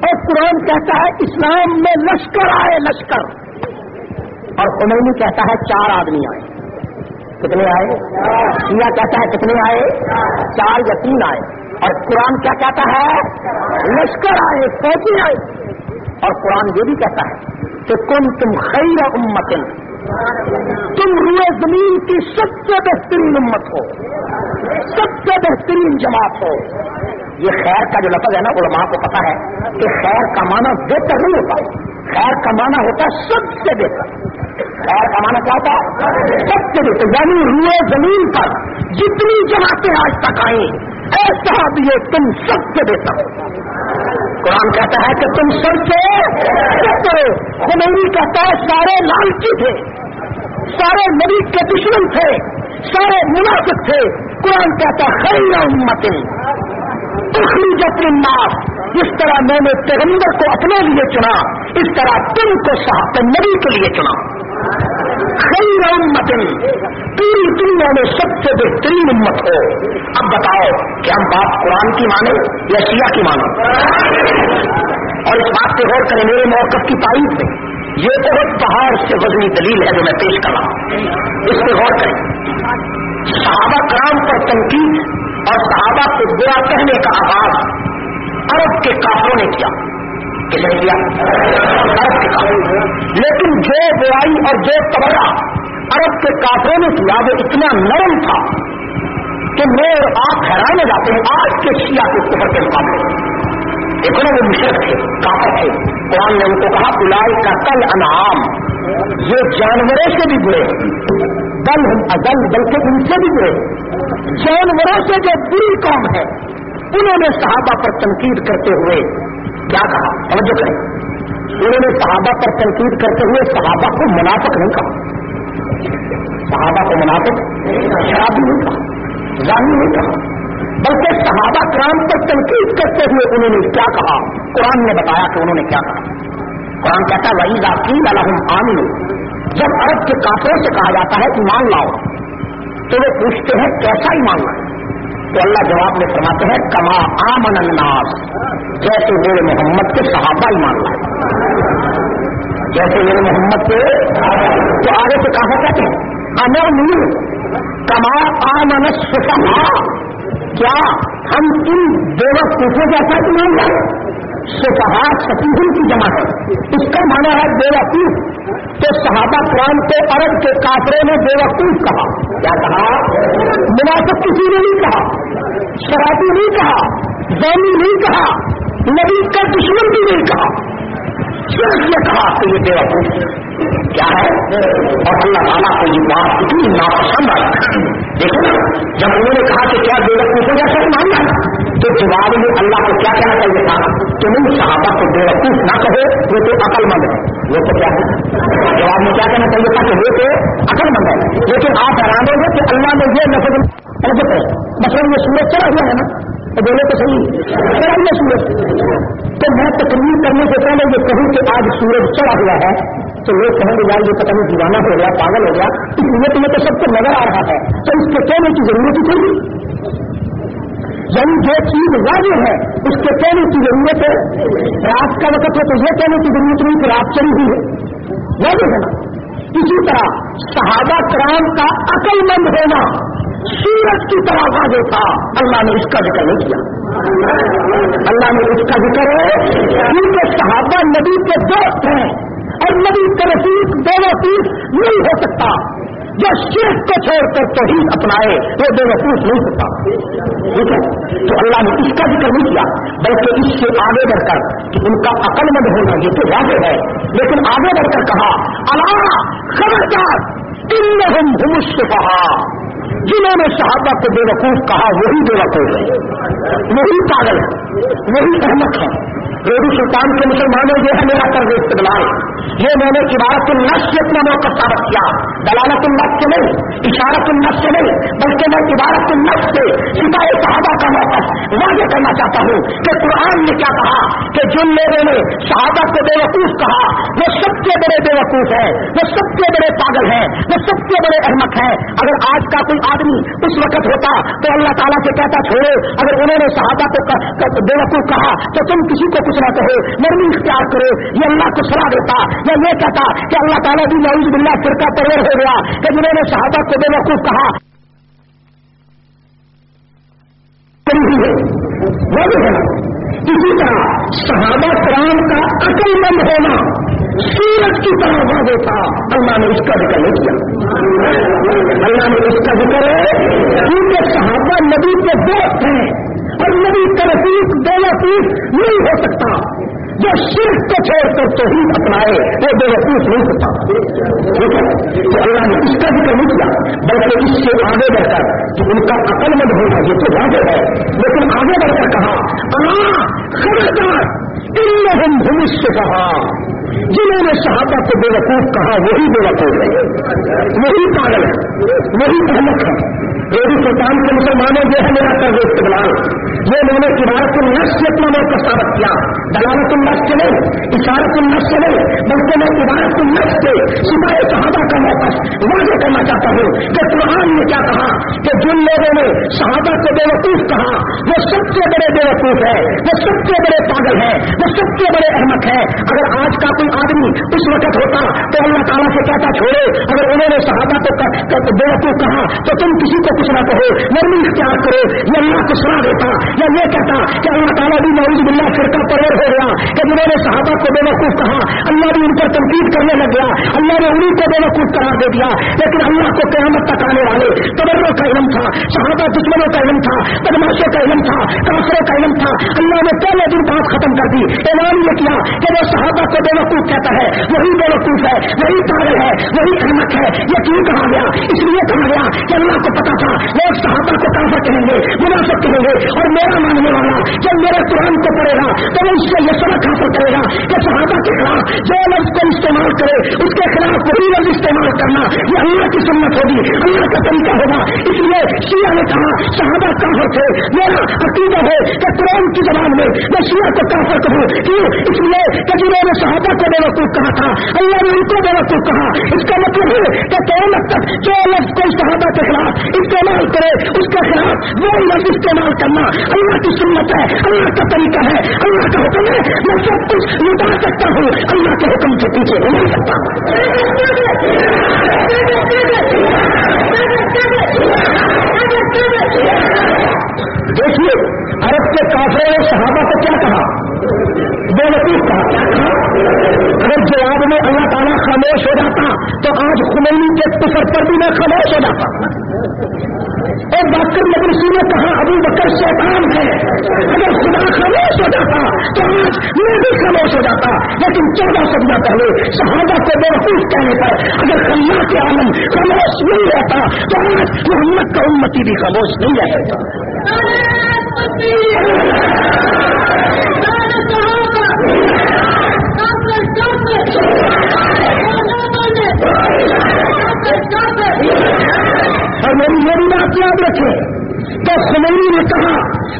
اور قرآن کہتا ہے اسلام میں لشکر آئے لشکر۔ اور خمینی کہتا ہے چار آدمی آئے۔ کتنے آئے؟ شیعہ کہتا ہے کتنے آئے؟ چار یا تین آئے۔ اور قرآن کیا کہتا ہے؟ لشکر آئے، فوجی آئے۔ اور قرآن یہ بھی کہتا ہے کہ کم تم خیر امت۔ تم روئے زمین کی سب سے بہترین امت ہو۔ سب سے بہترین جماعت ہو۔ یہ خیر کا جو لفظ ہے نا، علماء کو پتا ہے کہ خیر کا معنی بہتر نہیں ہوتا۔ خیر کا معنی ہوتا ہے سب سے بہتر۔ خیر کا معنی کیا ہوتا ہے؟ سب سے بہتر۔ یعنی روئے زمین پر جتنی جماعتیں آج تک آئیں، ایسا بھی تم سب سے بہتر۔ ہو قرآن کہتا ہے کہ تم سب سے بہتر ہو۔ خمینی کہتا ہے سارے لالچی تھے، سارے نبی کے دشمن تھے، سارے منافق تھے۔ قرآن کہتا ہے خیر امتن اخرجت الناس جس طرح میں نے پیغمبر کو اپنے لیے چنا. اس طرح تم کو صاحب نبی کے لیے چنا. خیر امتن. پوری دنیا میں سب سے بہترین امت ہو. اب بتاؤ کہ ہم بات قرآن کی مانیں یا سیاح کی مانیں؟ اور اس بات پہ غور کریں میرے موقف کی تاریخ میں. یہ بہت پہاڑ سے وزنی دلیل ہے جو میں پیش کر رہا ہوں. اس پہ غور کریں. صحابہ کرام پر تنقید اور صحابہ کو برا کہنے کا آغاز عرب کے کافروں نے کیا۔ کیا؟ عرب کے کافروں لیکن جو برائی اور جو تبرا عرب کے کافروں نے کیا، وہ اتنا نرم تھا کہ میں اور آپ حیران جاتے ہیں آج کے شیعہ کے کفر کے مقابلے۔ دیکھو نا وہ مشرق تھے، کافر تھے۔ قرآن نے ان کو کہا بلائی کا کل انعام۔ یہ جانوروں سے بھی برے بل ازل بلکہ ان سے بھی برے جانوروں سے جو بری قوم ہے، انہوں نے صحابہ پر تنقید کرتے ہوئے کیا کہا؟ توجہ کریں۔ انہوں نے صحابہ پر تنقید کرتے ہوئے صحابہ کو منافق نہیں کہا۔ صحابہ کو منافق، شرابی نہیں کہا جانی نہیں کہا۔ بلکہ صحابہ کرام پر تنقید کرتے ہوئے انہوں نے کیا کہا؟ قرآن نے بتایا کہ انہوں نے کیا کہا۔ قرآن کہتا ہے وہی ذاکین الحم عامل جب عرب کے کافروں سے کہا جاتا ہے ایمان لاؤ، تو وہ پوچھتے ہیں کیسا ایمان لاؤ تو اللہ جواب میں فرماتے ہیں، کما آمن الناس، جیسے میرے محمد کے صحابہ ایمان لائے۔ جیسے میرے محمد کے، تو آگے سے کہا کہتے ہیں امر میر کما آمن سفا کیا ہم ان بے وقت جیسا ایمان لائے؟ سفہا سفید کی جمع ہے۔ اس کا مانا ہے بے وقوف تو صحابہ قرآن کو عرب کے کافرے نے بے وقوف کہا۔ کیا کہا؟ مناسب کسی نے نہیں کہا۔ شرابی نہیں کہا۔ زینی نہیں کہا۔ نبی کا دشمن بھی نہیں کہا۔ صرف یہ کہا کہ یہ بے وقوف کیا ہے؟ اور اللہ تعالیٰ کو یہ بات اتنی ناپسند آئی۔ دیکھو نا، جب انہوں نے کہا کہ کیا بے وقوف ہو جیسا ماننا تو جواب میں اللہ کو کیا کہنا چاہیے تھا؟ کہ نہیں صحابہ کو بے وقوف نہ کہے وہ تو عقل مند ہے۔ وہ تو کیا ہے؟ جواب میں کیا کہنا چاہیے تھا کہ وہ تو عقل مند ہے۔ لیکن آپ حیران ہوں گے کہ اللہ نے یہ نفر مثلاً یہ سورج چلا ہوا ہے نا۔ تو بولے تو صحیح۔ چلا سورج۔ تو میں تقریر کرنے سے پہلے یہ کہوں کہ آج سورج چڑھا ہوا ہے۔ تو لوگ کہیں گے، یار یہ پتہ نہیں دیوانہ ہو گیا، پاگل ہو گیا۔ اس لیے تمہیں تو سب کو نظر آ رہا ہے۔ تو اس کے کہنے کی ضرورت ہی تھی یعنی جو چیز واضح ہے، اس کے کہنے کی ضرورت ہے۔ رات کا وقت ہے تو یہ کہنے کی ضرورت نہیں کہ رات چلی ہوئی ہے۔ واضح ہے اسی طرح صحابہ کرام کا عقل مند ہونا سورج کی طرح واضح تھا۔ اللہ نے اس کا ذکر نہیں کیا۔ اللہ نے اس کا ذکر ہے کیونکہ صحابہ نبی کے دوست ہیں اور نبی کا رسید دونوں چیز نہیں ہو سکتا۔ جو شرک کو چھوڑ کر توحید اپنائے، وہ بے وقوف نہیں ہوتا۔ ٹھیک ہے؟ تو اللہ نے اس کا ذکر نہیں کیا، بلکہ اس سے آگے بڑھ کر کہ ان کا عقل مند ہونا یہ تو واضح ہے۔ لیکن آگے بڑھ کر کہا، اللہ، خبردار ان ہم کہا جنہوں نے صحابہ کو بے وقوف کہا، وہی بے وقوف ہے۔ وہی پاگل ہے، وہی احمد ہے۔ روڈی سلطان کے مسلمانوں، یہ ہے میرا کر استقبال یہ میں نے عبارت النس سے اپنا موقع ثابت کیا۔ دلالت النس سے نہیں، اشارت النس سے نہیں، بلکہ میں عبارت النس سے سپاہی صحابہ کا موقع واضح کرنا چاہتا ہوں کہ قرآن نے کیا کہا کہ جن لوگوں نے صحابہ کو بے وقوف کہا، وہ سب سے بڑے بے وقوف ہیں، وہ سب سے بڑے پاگل ہیں، وہ سب سے بڑے احمد ہیں۔ اگر آج کا کوئی آدمی اس وقت ہوتا تو اللہ تعالیٰ سے کہتا چھوڑے اگر انہوں نے صحابہ کو بے وقوف کہا تو تم کسی کو کچھ نہ کہو، نرمی اختیار کرو، یہ اللہ کو سلا دیتا یا یہ کہتا کہ اللہ تعالیٰ بھی نعوذ باللہ فرقہ پرور ہو گیا کہ جنہوں نے صحابہ کو بے وقوف کہا اسی طرح صحابہ کرام کا عقل مند ہونا۔ سورج کی طرح واضح تھا۔ اللہ نے اس کا ذکر نہیں کیا۔ اللہ نے اس کا ذکر ہے کیونکہ صحابہ نبی کے دوست ہیں اور نبی کا رفیق بے نہیں ہو سکتا۔ جو صرف کو چھوڑ کر تو ہی اپنائے، وہ بے وقوف نہیں ہوتا ٹھیک ہے؟ تو اللہ نے اس کا ذکر نہیں کیا، بلکہ اس سے آگے بڑھ کر کہ ان کا عقل مند ہونا یہ تو واضح ہے، لیکن آگے بڑھ کر کہا خبردار ان بھوشیہ۔ کہا جنہوں نے صحابہ کو بے وقوف کہا، وہی بے وقوف ہے۔ وہی پاگل ہے۔ وہی احمد ہے۔ روڈی سلطان کے مسلمانوں یہ ہے میرا طرز استقبال یہ میں نے عبارت النس سے اپنا موقع ثابت کیا۔ دلالت النس سے نہیں، اشارت النس سے نہیں، بلکہ میں عبارت النس سے سپاہی صحابہ کا موقع واضح کرنا چاہتا ہوں کہ قرآن نے کیا کہا کہ جن لوگوں نے صحابہ کو بے وقوف کہا، وہ سب سے بڑے بے وقوف ہے وہ سب سے بڑے پاگل ہے وہ سب سے بڑے احمد ہے اگر آج کا کوئی آدمی اس وقت ہوتا تو اللہ تعالیٰ سے کہتا چھوڑے اگر انہوں نے صحابہ کو بے وقوف کہا تو تم کسی کو کچھ نہ کہو نرمی اختیار کرو، یہ اللہ کو سنا دیتا، یا یہ کہتا کہ اللہ تعالیٰ بھی نوز بلّہ فرقہ پرور ہو گیا، کہ جنہوں نے صحابہ کو بے وقوف کہا، اللہ بھی ان پر تنقید کرنے لگ گیا، اللہ نے انہیں کو بے وقوف قرار دے دیا، لیکن اللہ کو قیامت تک آنے والے تبروں کا علم تھا، صحابہ دشمنوں کا علم تھا بدماشوں کا علم تھا، کافروں کا علم تھا، اللہ نے پہلے دن بات ختم کر دی، اعلان یہ کیا کہ وہ صحابہ کو بے وقوف کہتا ہے، وہی بے وقوف ہے، وہی پاگل ہے، وہی احمد ہے، یہ کیوں کہا گیا؟ اس لیے کہا گیا کہ اللہ کو پتا تھا، لوگ صحابہ کو کافر کہیں گے مناسب کہیں گے، اور میرا ماننے والا جب میرے قرآن کو پڑھے گا، تو وہ اس سے یہ سبق حاصل کرے گا کہ صحابہ کے خلاف جو لفظ کو استعمال کرے، اس کے خلاف وہی لفظ استعمال کرنا، یہ اللہ کی سنت ہوگی، اللہ کا طریقہ ہوگا۔ اس لیے شیعہ نے کہا، صحابہ کافر تھے، میرا عقیدہ ہے کہ قرآن کی زبان میں میں شیعہ کو کافر کہوں۔ کیوں؟ اس لیے کہ جنہوں نے صحابہ کو بے وقوف کہا تھا، اللہ نے ان کو بے وقوف کہا۔ اس کا مطلب ہے کہ قیامت تک جو لفظ کو صحابہ کے خلاف استعمال کرے، اس کے خلاف وہ لفظ استعمال کرنا اللہ کی سنت ہے، اللہ کا طریقہ ہے، اللہ کا حکم ہے۔ میں سب کچھ لٹا سکتا ہوں، اللہ کے حکم سے پیچھے ہو نہیں سکتا۔ دیکھیے، عرب کے کافروں نے صحابہ کو کیا کہا؟ بے وقوف کہا اگر جواب میں اللہ تعالیٰ خاموش ہو جاتا، تو آج خمینی کے کفر پر بھی میں خاموش ہو جاتا۔ اور ڈاکٹر مدرسی نے کہا ابھی بکر شیطان ہے۔ اگر خدا خاموش ہو جاتا، تو آج میں بھی خاموش ہو جاتا لیکن چودہ سدیاں پہلے صحابہ کو بے وقوف کہنے پر اگر اللہ کے عالم خاموش نہیں رہتا، تو آج محمد کا امتی بھی خاموش نہیں رہ اور میری یہ بھی بات یاد رکھے تو خمینی نے کہا،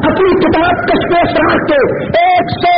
اپنی کتاب کشمیر سراج کے ایک سو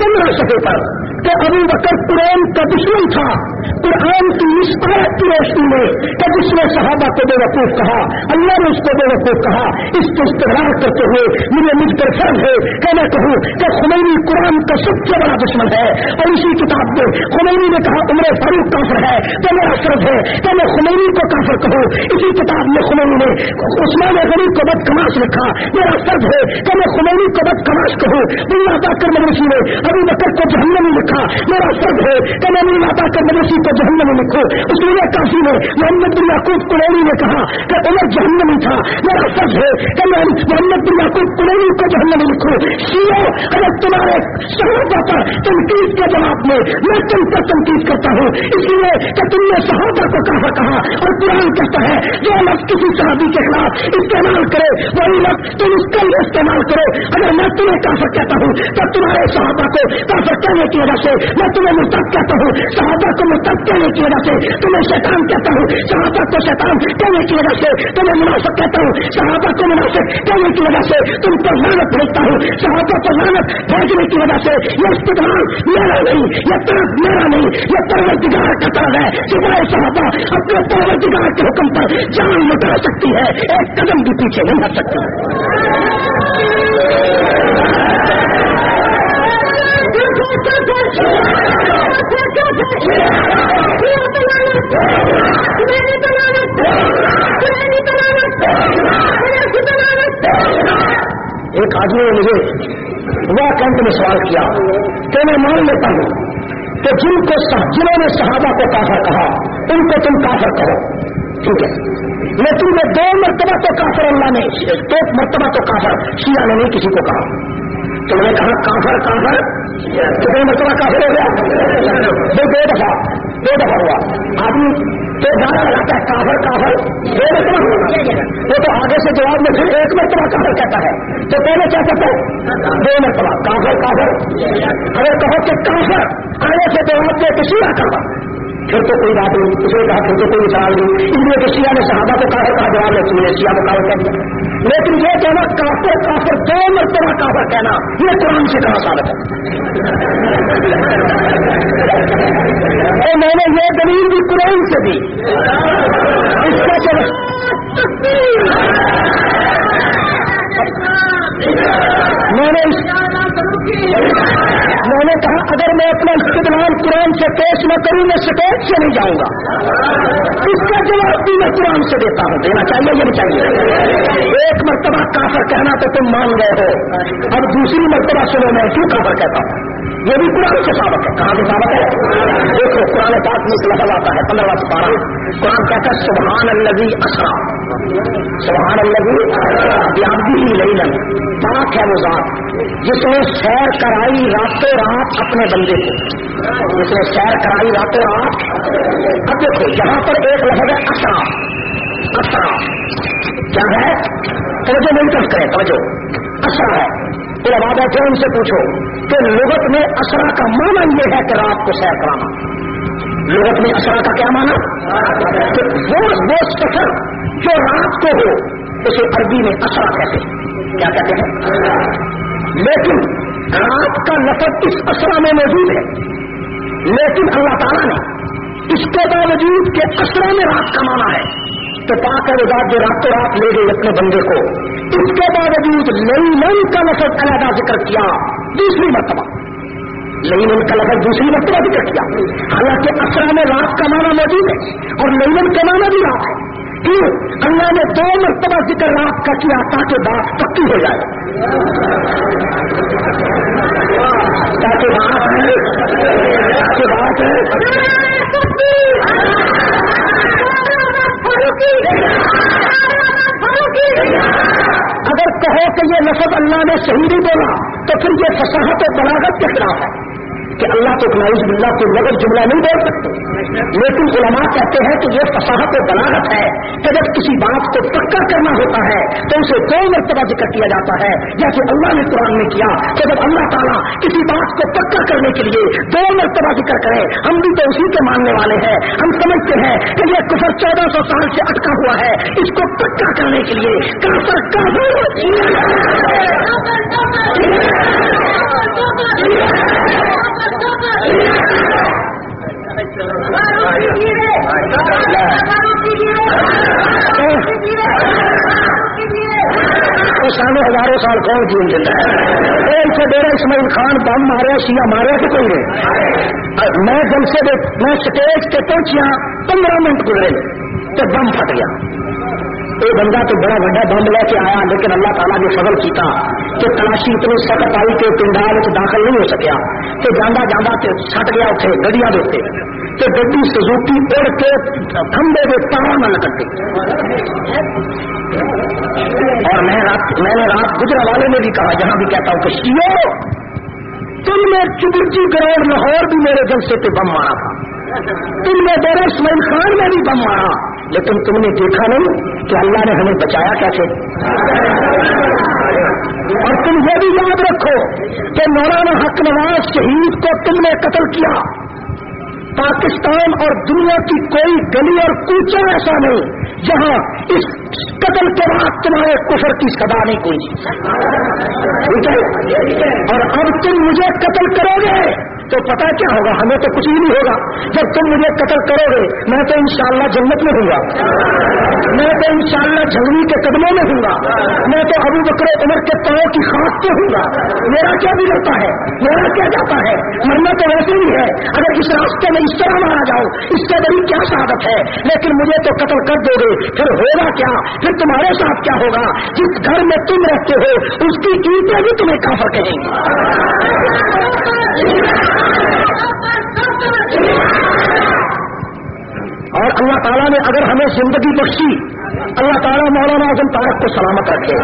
پندرہ سفے پر کہ ابو بکر قرآن کا دشمن تھا۔ قرآن کی اس کی روشنی میں کہ جس نے صحابہ کو بے وقوف کہا، اللہ نے اس کو بے وقوف کہا۔ اس کو استعمال کرتے ہوئے مجھے مجھ پر فرض ہے کہ میں کہوں کہ خمینی قرآن کا سب سے بڑا دشمن ہے۔ اور اسی کتاب میں خمینی نے کہا، عمر فاروق کافر ہے، تو میرا فرض ہے کہ میں خمینی کو کافر کہوں۔ اسی کتاب میں خمینی نے عثمان غریب کو بد کماش لکھا۔ میرا فرض ہے کہ میں خمینی کو بد کماش کہوں بلا کر مدرسی نے ابھی بکر کو جہنمی لکھا۔ میرا فرض ہے کہ میں نہیں لاتا کر مدرسی کو جہنم میں لکھو اس لیے کافی نے محمد بن یعقوب کلونی نے کہا کہ عمر جہنمی تھا۔ میرا فرض ہے کہ میں محمد بن یعقوب کلونی کو جہنم میں لکھوں سیو، اگر تمہارے صحابہ پر تنقید کے جواب میں میں تم پر تنقید کرتا ہوں، اس لیے کہ تم نے صحابہ کو کہا کہا اور قرآن کہتا ہے، جو لفظ کسی صحابی کے خلاف استعمال کرے، وہی لفظ تم اس کا استعمال کرو۔ اگر میں تمہیں کافر کہتا ہوں، تو تمہارے صحابہ کو کافر کرنے کی وجہ سے میں تمہیں مستق کہتا ہوں صحابہ کو مستق کہنے کی وجہ سے تمہیں شیطان کہتا ہوں صحابہ کو شیطان کہنے کی وجہ سے تمہیں مناسب کہتا ہوں صحابہ کو مناسب کہنے کی وجہ سے تم پر لانت بھیجتا ہوں صحابہ کو لانت بھیجنے کی وجہ سے یہ استعمال میرا نہیں، یہ طرف میرا نہیں، یہ پرور کا طرف ہے، سوائے صحابہ اپنے پرور کے حکم پر جان لٹا سکتی ہے، ایک قدم بھی پیچھے نہیں ہٹ سکتی۔ ایک آدمی نے مجھے وہ کینٹ میں سوال کیا کہ میں مان لیتا ہوں کہ جن کو جنہوں نے صحابہ کو کافر کہا، ان کو تم کافر کرو۔ ٹھیک ہے۔ لیکن میں دو مرتبہ تو کافر، اللہ نے ایک مرتبہ تو کافر، شیعہ نے نہیں کسی کو کہا۔ تو میں نے کہا کافر کافر۔ کتنے مرتبہ کافر ہو گیا۔ دو دفعہ دو دفعہ ہوا۔ آدمی تو گانا لگاتا ہے، کافر کافر۔ دو مرتبہ ہوا۔ وہ تو آگے سے جواب میں پھر ایک مرتبہ کافر کہتا ہے۔ تو پہلے کیا کہتا ہے؟ دو مرتبہ۔ کافر کافر۔ اگر کہو کہ کافر، آگے سے جواب دے کسی نہ کروا پھر تو کوئی بات نہیں اسے کہا پھر تو کوئی سوال نہیں۔ اس لیے کہ شیعہ نے صحابہ کو کافر کہا جواب نہیں سنی شیعہ کو کافر کہہ دیا۔ لیکن یہ کہنا کافر کافر، دو مرتبہ کافر کہنا، یہ قرآن سے کہاں ثابت ہے۔ میں نے یہ دلیل بھی قرآن سے دی۔ اس کا چلو میں نے میں نے کہا، اگر میں اپنا استدلال قرآن سے پیش نہ کروں، میں سٹیج سے نہیں جاؤں گا. اس کا جواب بھی میں قرآن سے دیتا ہوں۔ دینا چاہیے یا نہیں چاہیے؟ ایک مرتبہ کافر کہنا تو تم مان گئے ہو۔ اب دوسری مرتبہ سنو، میں کیوں کافر کہتا ہوں؟ یہ بھی قرآن سے ثابت ہے۔ کہاں سے ثابت ہے؟ دیکھو، قرآن پاک میں لفظ آتا ہے، پندرہ پارہ قرآن کہتا ہے، سبحان النبی اسرا سبحان النبی یادی ہی لئی پاک ہے وہ ذات. جس نے سیر کرائی راتوں رات اپنے بندے کو. جس نے سیر کرائی راتوں رات اب دیکھو، یہاں پر ایک لفظ ہے اسرا. اسرا. کیا ہے؟ توجہ نہیں کر کرے، توجہ. اسرا ہے. پھر آواز ہے ان سے پوچھو. کہ لغت میں اسرا کا معنی یہ ہے کہ رات کو سیر کرانا. لغت میں اسرا کا کیا مانا کہ وہ سفر جو رات کو ہو، اسے عربی میں اسرا کہتے ہیں۔ کیا کہتے ہیں؟ لیکن رات کا لفظ اس اسرا میں موجود ہے۔ لیکن اللہ تعالیٰ نے اس کے باوجود کہ اسرا میں رات کا مانا ہے، تو پاک رات جو راتوں رات لے گئی اپنے بندے کو، اس کے باوجود نئی نئی کا لفظ علیحدہ ذکر کیا۔ دوسری مرتبہ۔ نئی نئی کا لفظ دوسری مرتبہ ذکر کیا۔ حالانکہ اسرا میں رات کا مانا موجود ہے اور نئی نئی کا مانا بھی رات ہے۔ کیوں؟ اللہ نے دو مرتبہ ذکر رات کا کیا تاکہ بات پکی ہو جائے۔ تاکہ بات کہ اللہ تو نائز بلّہ کو لغت جملہ نہیں بول سکتے۔ لیکن علماء کہتے ہیں کہ یہ فصاحت و بلاغت ہے کہ جب کسی بات کو پکا کرنا ہوتا ہے تو اسے دو مرتبہ ذکر کیا جاتا ہے۔ جیسے اللہ نے قرآن میں کیا کہ جب اللہ تعالیٰ کسی بات کو پکا کرنے کے لیے دو مرتبہ ذکر کرے، ہم بھی تو اسی کے ماننے والے ہیں۔ ہم سمجھتے ہیں کہ یہ کفر چودہ سو سال سے اٹکا ہوا ہے۔ اس کو پکا کرنے کے لیے کافر۔ سامنے ہزاروں سال کون جیون دیتا ہے؟ ان سے ڈیرا اسماعیل خان بم مارے سیا مارے کہ کوئی نہیں؟ میں جب سے میں اسٹیج پہ پہنچیا پندرہ منٹ گزرے تو بم پھٹ گیا۔ یہ بندہ تو بڑا بڑا بم لے کے آیا، لیکن اللہ تعالیٰ نے فضل کیتا کہ تلاشی اتنی سخت آئی کہ پنڈال داخل نہیں ہو سکیا۔ کہ جانا جانا سٹ گیا اتنے گڈیا دے کہ گڈی سزوکی اڑ کے کھمبے کے تار نہ لٹک گئی۔ اور میں رات، میں نے رات گجرا والے نے بھی کہا، جہاں بھی کہتا ہوں کہ شیو تم نے چبرجی گراؤنڈ لاہور بھی میرے جلسے پہ بم مارا تھا۔ تم نے ڈیرا اسماعیل خان میں بھی بم مارا۔ لیکن تم نے دیکھا نہیں کہ اللہ نے ہمیں بچایا کیسے اور تم یہ بھی یاد رکھو کہ مولانا حق نواز شہید کو تم نے قتل کیا۔ پاکستان اور دنیا کی کوئی گلی اور کوچا ایسا نہیں جہاں اس قتل کے بعد تمہارے کفر کی سدا نہیں کوئی۔ ٹھیک ہے؟ اور اب تم مجھے قتل کرو گے۔ تو پتا کیا ہوگا؟ ہمیں تو کچھ بھی نہیں ہوگا۔ جب تم مجھے قتل کرو گے، میں تو انشاءاللہ جنت میں ہوں گا۔ میں تو انشاءاللہ شاء کے قدموں میں ہوں گا۔ میں تو ابو بکر عمر کے پاؤں کی خاص پہ ہوں گا۔ میرا کیا بگڑتا ہے؟ میرا کیا جاتا ہے؟ مرنا تو ویسے ہی ہے۔ اگر اس راستے میں اس طرح مارا جاؤ، اس سے بڑی کیا شہادت ہے؟ لیکن مجھے تو قتل کر دو گے۔ پھر ہوگا کیا؟ پھر تمہارے ساتھ کیا ہوگا؟ جس گھر میں تم رہتے ہو، اس کی اینٹیں بھی تمہیں کافر کہیں گی۔ اور اللہ تعالیٰ نے اگر ہمیں زندگی بخشی، اللہ تعالیٰ مولانا اعظم تارک کو سلامت رکھے۔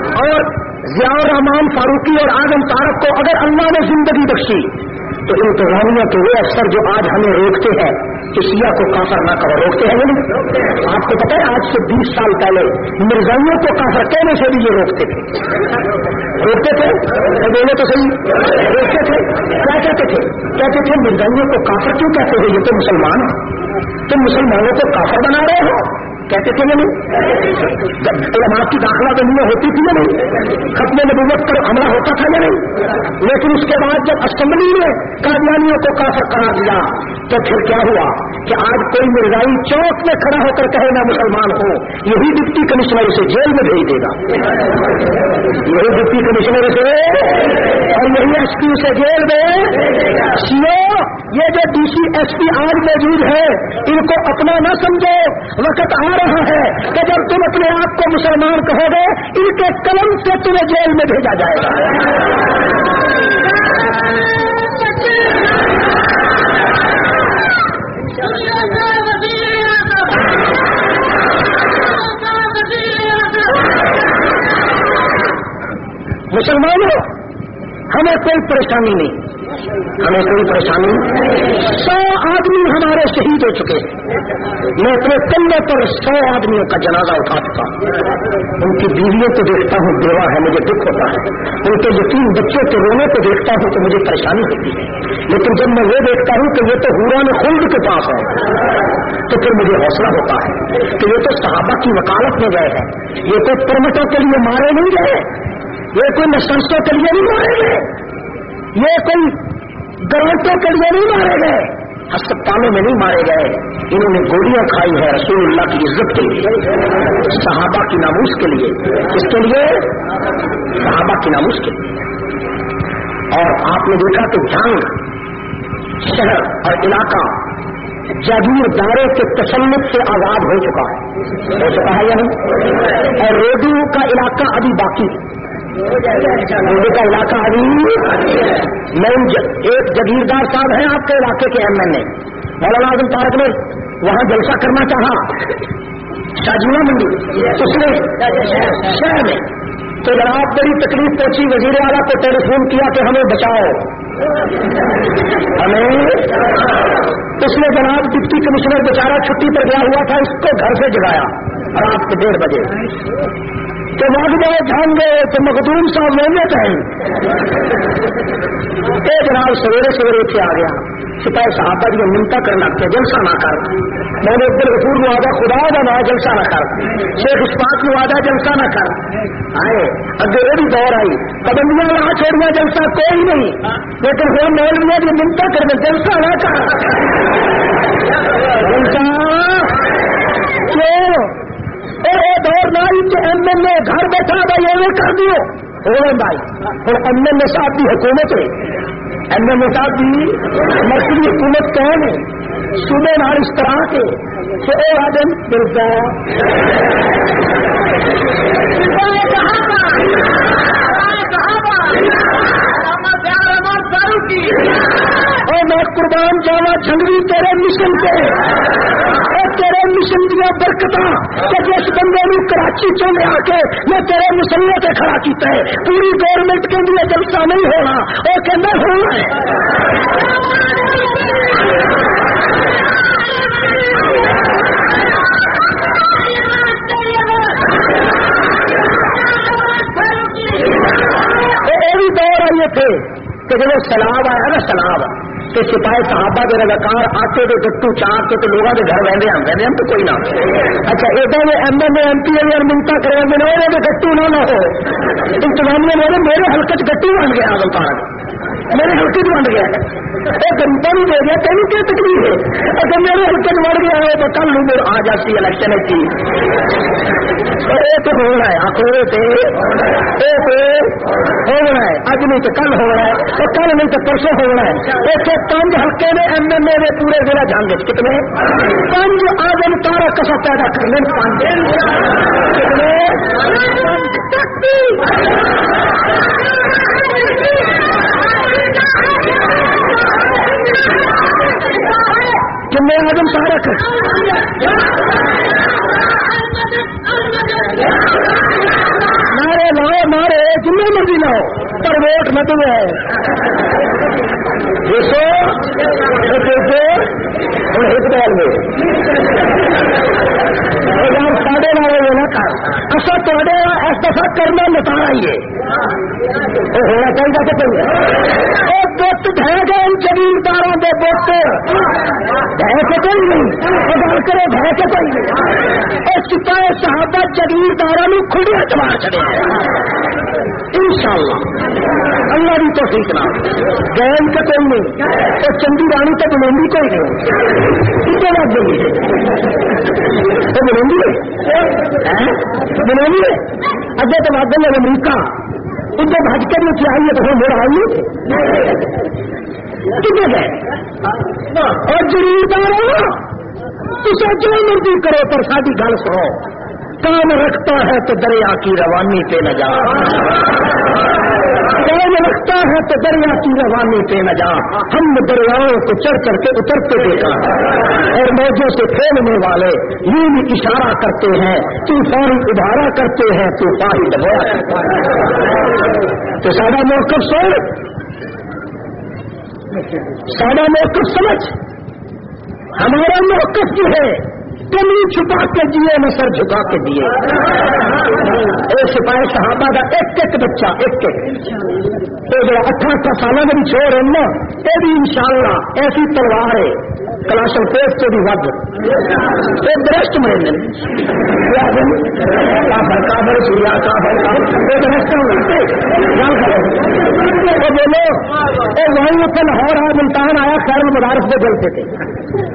اور ضیاء الرحمان فاروقی اور اعظم تارک کو اگر اللہ نے زندگی بخشی، تو انتظامیہ کے وہ افسر جو آج ہمیں روکتے ہیں، کہ شیعہ کو کافر نہ کرو، روکتے ہیں نہیں؟ آپ کو پتا ہے، آج سے بیس سال پہلے مرزائیوں کو کافر کہنے سے بھی یہ روکتے تھے۔ روکتے تھے؟ بولے تو صحیح؟ روکتے تھے۔ کیا کہتے تھے؟ کہتے تھے مرزائیوں کو کافر کیوں کہتے ہو؟ یہ تو مسلمان تم مسلمانوں کو کافر بنا رہے ہو۔ کہتے تھے یا نہیں علماء کی داخلہ دنیا ہوتی تھی یا نہیں ختم نبوت پر حملہ ہوتا تھا یا نہیں لیکن اس کے بعد جب اسمبلی نے قادیانیوں کو کافر قرار دیا تو پھر کیا ہوا؟ کہ آج کوئی مرزائی چوک میں کھڑا ہو کر کہے نہ مسلمان ہو یہی ڈپٹی کمشنر اسے جیل میں بھیج دے گا۔ یہی ڈپٹی کمشنر اسے اور یہی ایس پی اسے جیل میں سی او یہ جو ڈی سی ایس پی آج موجود ہے، ان کو اپنا نہ سمجھو، وقت آ رہا ہے کہ جب تم اپنے آپ کو مسلمان کہو گے، ان کے قلم سے تمہیں جیل میں بھیجا جائے گا۔ مسلمانوں ہمیں کوئی پریشانی نہیں۔ ہمیں کوئی پریشانی۔ نہیں سو آدمی ہمارے شہید ہو چکے۔ میں اپنے کندھے پر سو آدمیوں کا جنازہ اٹھا چکا۔ ان کی بیویوں کو دیکھتا ہوں بیوہ ہے، مجھے دکھ ہوتا ہے۔ ان کے یتیم بچوں کے رونے کو دیکھتا ہوں تو مجھے پریشانی ہوتی ہے۔ لیکن جب میں یہ دیکھتا ہوں کہ یہ تو حوران خلد کے پاس ہے، تو پھر مجھے حوصلہ ہوتا ہے کہ یہ تو صحابہ کی وکالت میں گئے ہیں۔ یہ کوئی پرمٹوں کے لیے مارے نہیں گئے یہ کوئی نسنسوں کے لیے نہیں مارے گئے۔ یہ کوئی گرانٹوں کے لیے نہیں مارے گئے۔ ہسپتالوں میں نہیں مارے گئے۔ انہوں نے گولیاں کھائی ہے رسول اللہ کی عزت کے لیے، صحابہ کی ناموس کے لیے۔ اس کے لیے؟ صحابہ کی ناموس کے لیے۔ اور آپ نے دیکھا کہ جنگ، شہر اور علاقہ جاگیر دارے کے تسلط سے آزاد ہو چکا ہے۔ ہو چکا ہے یا نہیں؟ اور ریڈیو کا علاقہ ابھی باقی مجھے کا علاقہ ابھی میں ایک جگیردار صاحب ہیں آپ کے علاقے کے ایم ایل اے۔ مولانا اعظم پارک نے وہاں جلسہ کرنا چاہا۔ شاجیہ منڈی اس نے شہر میں۔ تو جناب، بڑی تکلیف پہنچی۔ وزیر اعلیٰ کو ٹیلی فون کیا کہ ہمیں بچاؤ۔ ہمیں اس نے جناب ڈپٹی کمشنر بیچارہ چھٹی پر گیا ہوا تھا، اس کو گھر سے جگایا۔ رات کے ڈیڑھ بجے۔ تو وہاں جائے جان گئے، تو مخدوم صاحب لینے چاہیں جناب سویرے سویرے اتنے آ گیا سپاہی صاحب کا جی منتا کرنا کے جلسہ نہ کر۔ میں نے ادھر رسول نو آدھا خدا کا نہ جلسہ نہ کر۔ شیخ اسپاق نو آدھا جلسہ نہ کر۔ آئے اگے یہ بھی دور آئی۔ پابندیاں وہاں چھوڑیا جلسہ کوئی نہیں۔ لیکن ہو مولویا جو منتا کرنے جلسہ نہ کر۔ جلسہ کیوں؟ دور نائی کہ ایم ایل اے گھر بیٹھا بھائی ایویں کر دیو ہو بھائی اور ایم ایل اے صاحب کی حکومت ہے ایم ایل اے صاحب کی مرکزی حکومت کون ہے صوبے نال اس طرح کے کہ اے آدم ملتا اور میں قربان جانا جھنگری تیرے مشن کے تیرے مشن دیا برکت کہ جس بندے نو کراچی چلے آ کے میں تیرے مسلے سے کھڑا کیتا ہے، پوری گورنمنٹ کے لیے جلسہ نہیں ہونا۔ وہ کہنا ہونا ہے۔ دور آئیے تھے کہ جب سلاب آیا نا سلاب تو سپاہی صحابہ کے رضاکار آتے تو گٹو چار کے تو لوگوں کے گھر رہتے ہیں ہم تو کوئی نہ اچھا ایڈا میں M L A M P A منتا کرے میرے گٹو نہ ہو انتظامیہ میرے میرے حلقے گٹو بن گیا آدم پارک میرے حلقے بن گیا؟ وہ گنتا بھی دے گیا تینوں کیا تکلیف ہے؟ اگر میرے حلقے بڑھ گیا ہے تو کل نو آ جاتی الیکشن کی۔ تو ہونا ہے آخر ہونا ہے اج نہیں تو کل ہونا ہے اور کل نہیں تو پرسوں ہونا ہے۔ ایک پانچ ہلکے نے ایم ایل اے پورے ضلع جان گے کتنے؟ پانچ آدم تارا کسا پیدا کر لیں پانچ کتنے؟ جمع آدم سارا کر مارے لاؤ مارے جمعے مرضی لاؤ، پر ووٹ مت ہے دیکھو ہوں ایک میں ساڑھے نہ کر اصل تے اس دفعہ کرنا نتا ہی ہے۔ ہونا چاہیے کہ گئے جگیرداروں کے بوٹ بہ کے کوئی نہیں۔ گل کرے بہ کے کوئی نہیں۔ اور سپاہی صحابہ جگیرداروں کھڑے چمار چڑے ان شاء اللہ اللہ بھی تو ٹھیک نہ گین کا کوئی نہیں۔ اور چندی رانی تو بنوی کوئی نہیں۔ کتنے بات بولی وہ بنوی ہے؟ ہاں؟ بنوی ہے؟ اگے تو بات بن امریکہ۔ ان کو بھج کے بھی آئی تو ہم میرا آئی کتنے گئے اور جریدار اسے جو مرضی کرو پر ساری گل سنو۔ کام رکھتا ہے تو دریا کی روانی پہ نہ جا۔ رکھتا ہے تو دریا کی روانی پہ نہ جا۔ ہم دریاؤں کو چڑھ کر کے اترتے دیکھا۔ اور موجوں سے پھیلنے والے یوں بھی اشارہ کرتے ہیں طوفان ادارا کرتے ہیں طوفان دبایا تو سارا موقف سو سارا موقف سمجھ۔ ہمارا موقف جو ہے کمی چھپا کے دیے نہ سر جھکا کے دیے. ایک سپاہی صحابہ کا ایک ایک بچہ، ایک ایک. جو اٹھارہ سالوں میں بھی چھوڑ رہے نا یہ بھی انشاءاللہ ایسی تلوار ہے کلاشن پیس سے بھی ود. ایک درشت مرے کافر سوریا کافر بولو وہیں اتنے لاہور آیا، ملتان آیا، خیر مدارس میں جلتے تھے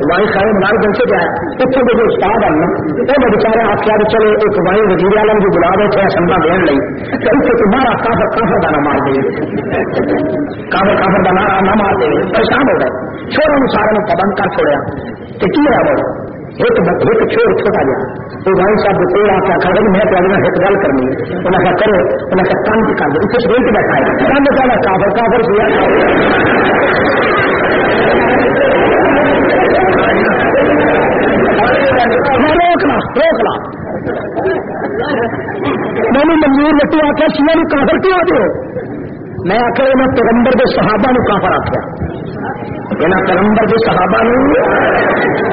وہیں خیر مدارس جل سے گیا اتنے جو استاد آنا وہ میں بچارے آخیا چلو ایک وہیں وزیر عالم جو بلا رہے تھے اسمبا دین لی تو مارا کافر کافر دانا مار دے۔ کافر کافر دانا نہ مار دے۔ پریشان ہو گئے۔ چھوڑوں سارے نے پابند کر چھوڑیا۔ کہ کی ہے وہ؟ ایک ایک چھوڑ چھوٹا گیا وہ بھائی صاحب کو کوئی آپ کھڑے میں تو ایک گل کرنی ہے۔ انہیں کہا، کرو۔ انہیں کہا کام کی کر دو۔ اسے سوچ بیٹھا ہے کام کہنا کافر کافر سیا روک لا روک لا میں نے منظور لٹو آخیا سیا کافر کیوں آتے ہو؟ میں آخر انہیں پیغمبر کے صحابہ نو کافر آخیا یہاں پیغمبر کے صحابہ نے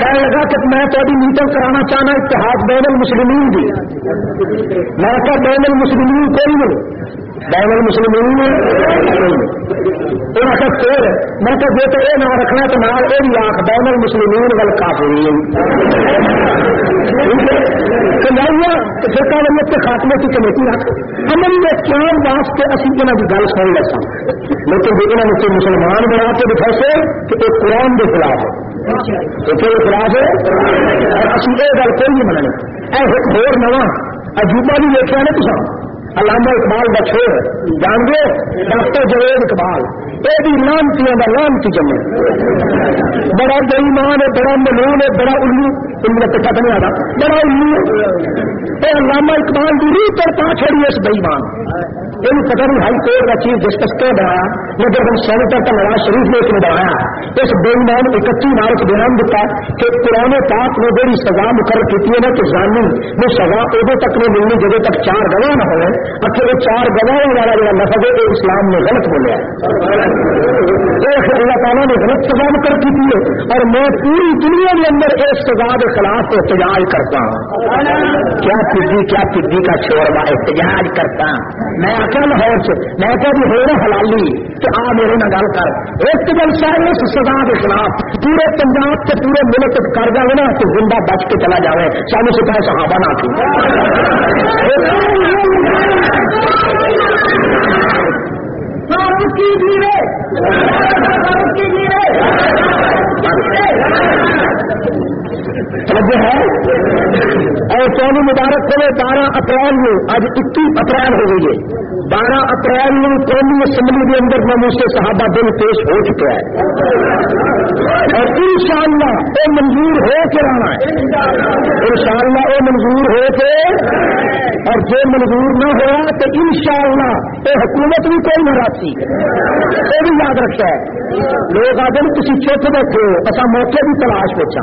کہنے لگا کہ میں تو ابھی میٹنگ کرانا چاہنا، اتحاد بین المسلمین بھی میں کہا بین المسلمین کوئی نہیں۔ بین المسلمین انہوں نے پھر میں کہ جی تو یہ نام رکھنا تو نام یہ بھی آخ بین المسلمین وال کافرین سرکار کے خاتمے کی کمیٹی رکھ امن میں قیام واسطے اسی یہاں کی گل سن لے سن لیکن جی انہوں نے مسلمان بنا کے دکھا سے کہ یہ قرآن کے خلاف ہے۔ یہ خلاف ہے۔ اور اسی یہ گل کوئی نہیں مننی۔ اے ایک ہور نواں عجوبہ بھی دیکھا نا تو علامہ اقبال کا چھوڑ جان گے ڈاکٹر جوید اقبال۔ یہ بھی لانتی کا لانتی جمے بڑا بےمان ہے، بڑا ملون ہے، بڑا الو۔ ان کا پٹا نہیں آ رہا بڑا الو۔ ہے علامہ اقبال کی ری پر پا چھوڑی اس بےمان یہ پتہ نہیں ہائی کورٹ کا چیف جسٹس کیا بنایا مگر ہم سینیٹر کا نواز شریف نے اس نے بنایا اس بےمان اکتی مارچ بیان دیتا کہ پرانے پاک نے بڑی سزا مقرر کی ہے نا کہ جانی وہ سزا ادو تک نہیں ملنی جگہ تک چار گواہ نہ ہوئے۔ اچھا وہ چار گواہ والا جو لفظ ہے اسلام نے غلط بولیا اللہ تعالیٰ نے غلط سزا مقرر کی ہے۔ اور میں پوری دنیا کے اندر اس سزا کے خلاف احتجاج کرتا ہوں۔ کیا پڈی کیا پڈی کا چھوڑ احتجاج کرتا میں آخر لاہور سے، میں کہ بھی جی ہو رہا حلالی کہ آ میرے نہ گل کر۔ ایک دن سارے اس سزا کے خلاف پورے پنجاب سے پورے ملک کر جائے نا، تو زندہ بچ کے چلا جائے سانو سکھائے صحابہ نہ سب کی جی تھی توجہ ہے؟ اور چودہ مبارک ہوئے بارہ اپریل میں آج اکیس اپریل ہو گئی ہے۔ بارہ اپریل میں قومی اسمبلی کے اندر میں صحابہ دن پیش ہو چکا ہے۔ اور ان شاء اللہ وہ منظور ہو کے رہنا ہے۔ ان شاء اللہ وہ منظور ہو کے۔ اور جو منظور نہ ہوا تو ان شاء اللہ یہ حکومت بھی کوئی نہ رہتی یہ بھی یاد رکھتا ہے۔ لوگ آتے تھی چپ بیٹھے ہو۔ اصا موقع بھی تلاش پوچھا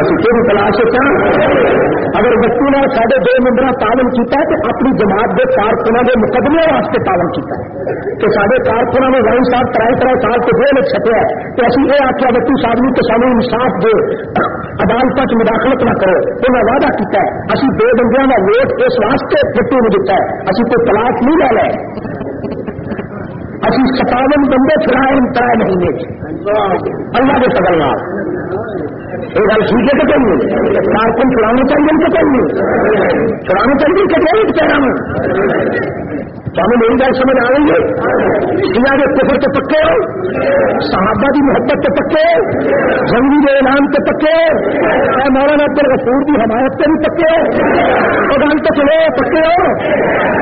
اصل بھی تلاش ہوتا اگر بچوں نے سارے دو ممبر پالن کیا تو اپنی جماعت کے کارکنوں کے مقدمے واسطے پالن کیا کہ سارے کارکنوں نے وائن صاحب ترائی ترائی سال کے دو لوگ چھپیا تو اسی یہ آخیا بچوں صاحب نے تو سانو انصاف دو عدالت چ مداخلت نہ کرو۔ انہیں وعدہ کیا ہے۔ اسی دو بندیاں کا ووٹ اس واسطے بٹو نے دیتا ہے۔ اسی کوئی تلاش نہیں لے لے۔ اسی ستاون بندے چڑھائے چھڑائے تر مہینے اللہ کے سبل نال یہ گل سوچے تو چاہیے۔ کارکن چڑھانے چاہیے ان تو چاہیے۔ چڑھانے چاہیے کہ چاہیے۔ پیرا ہمیں میری گل سمجھ آ رہی ہے؟ سیا کے کفر تو پکے صحابہ کی محبت تو پکے جنگی کے اعلان تو پکے اے مولانا عبد الغفور کی حمایت سے بھی پکے وہ گل تو چلو پکے ہو؟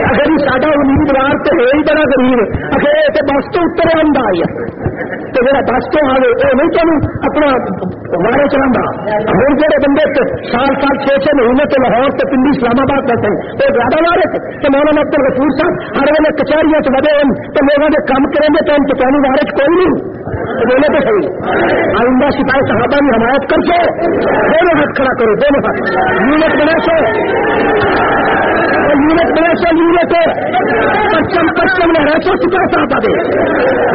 اگر ساڈا امیدوار تو ہے ہی بڑا غریب اگر بس تو اتر آئی ہے۔ تو میرا بس تو آئے وہ نہیں چلو اپنا مارے چلا ہر جہے بندے سال سال چھ چھ مہینے تو لاہور تو پنڈی اسلام آباد کرتے ہیں. وہ زیادہ مارے تھے. تو مولانا عبد الغفور صاحب ہر ویلے کچہریوں سے کچہری چلے تو لوگوں کے کام کریں گے تو ہم چکانی بارے کوئی نہیں. بولے تو صحیح. آئندہ سپاہی صحابہ کی حمایت کر سو دونوں ہاتھ کھڑا کرو، دونوں ہاتھ. یونٹ بنا سو یونٹ بنا سو یونٹ پچھم پچھم میں رہ سو سپاہی صحابہ دے۔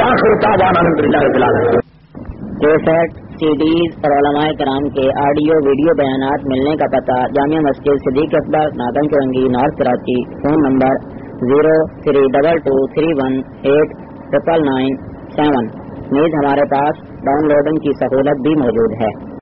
آخر تعوان الحمد للہ بلال کیسٹ سی ڈیز اور علماء کرام کے آڈیو، ویڈیو بیانات ملنے کا پتہ جامعہ مسجد صدیق اکبر نادم چورنگی north Karachi, phone number zero three double two three one eight triple nine seven. نیز ہمارے پاس ڈاؤن لوڈنگ کی سہولت بھی موجود ہے۔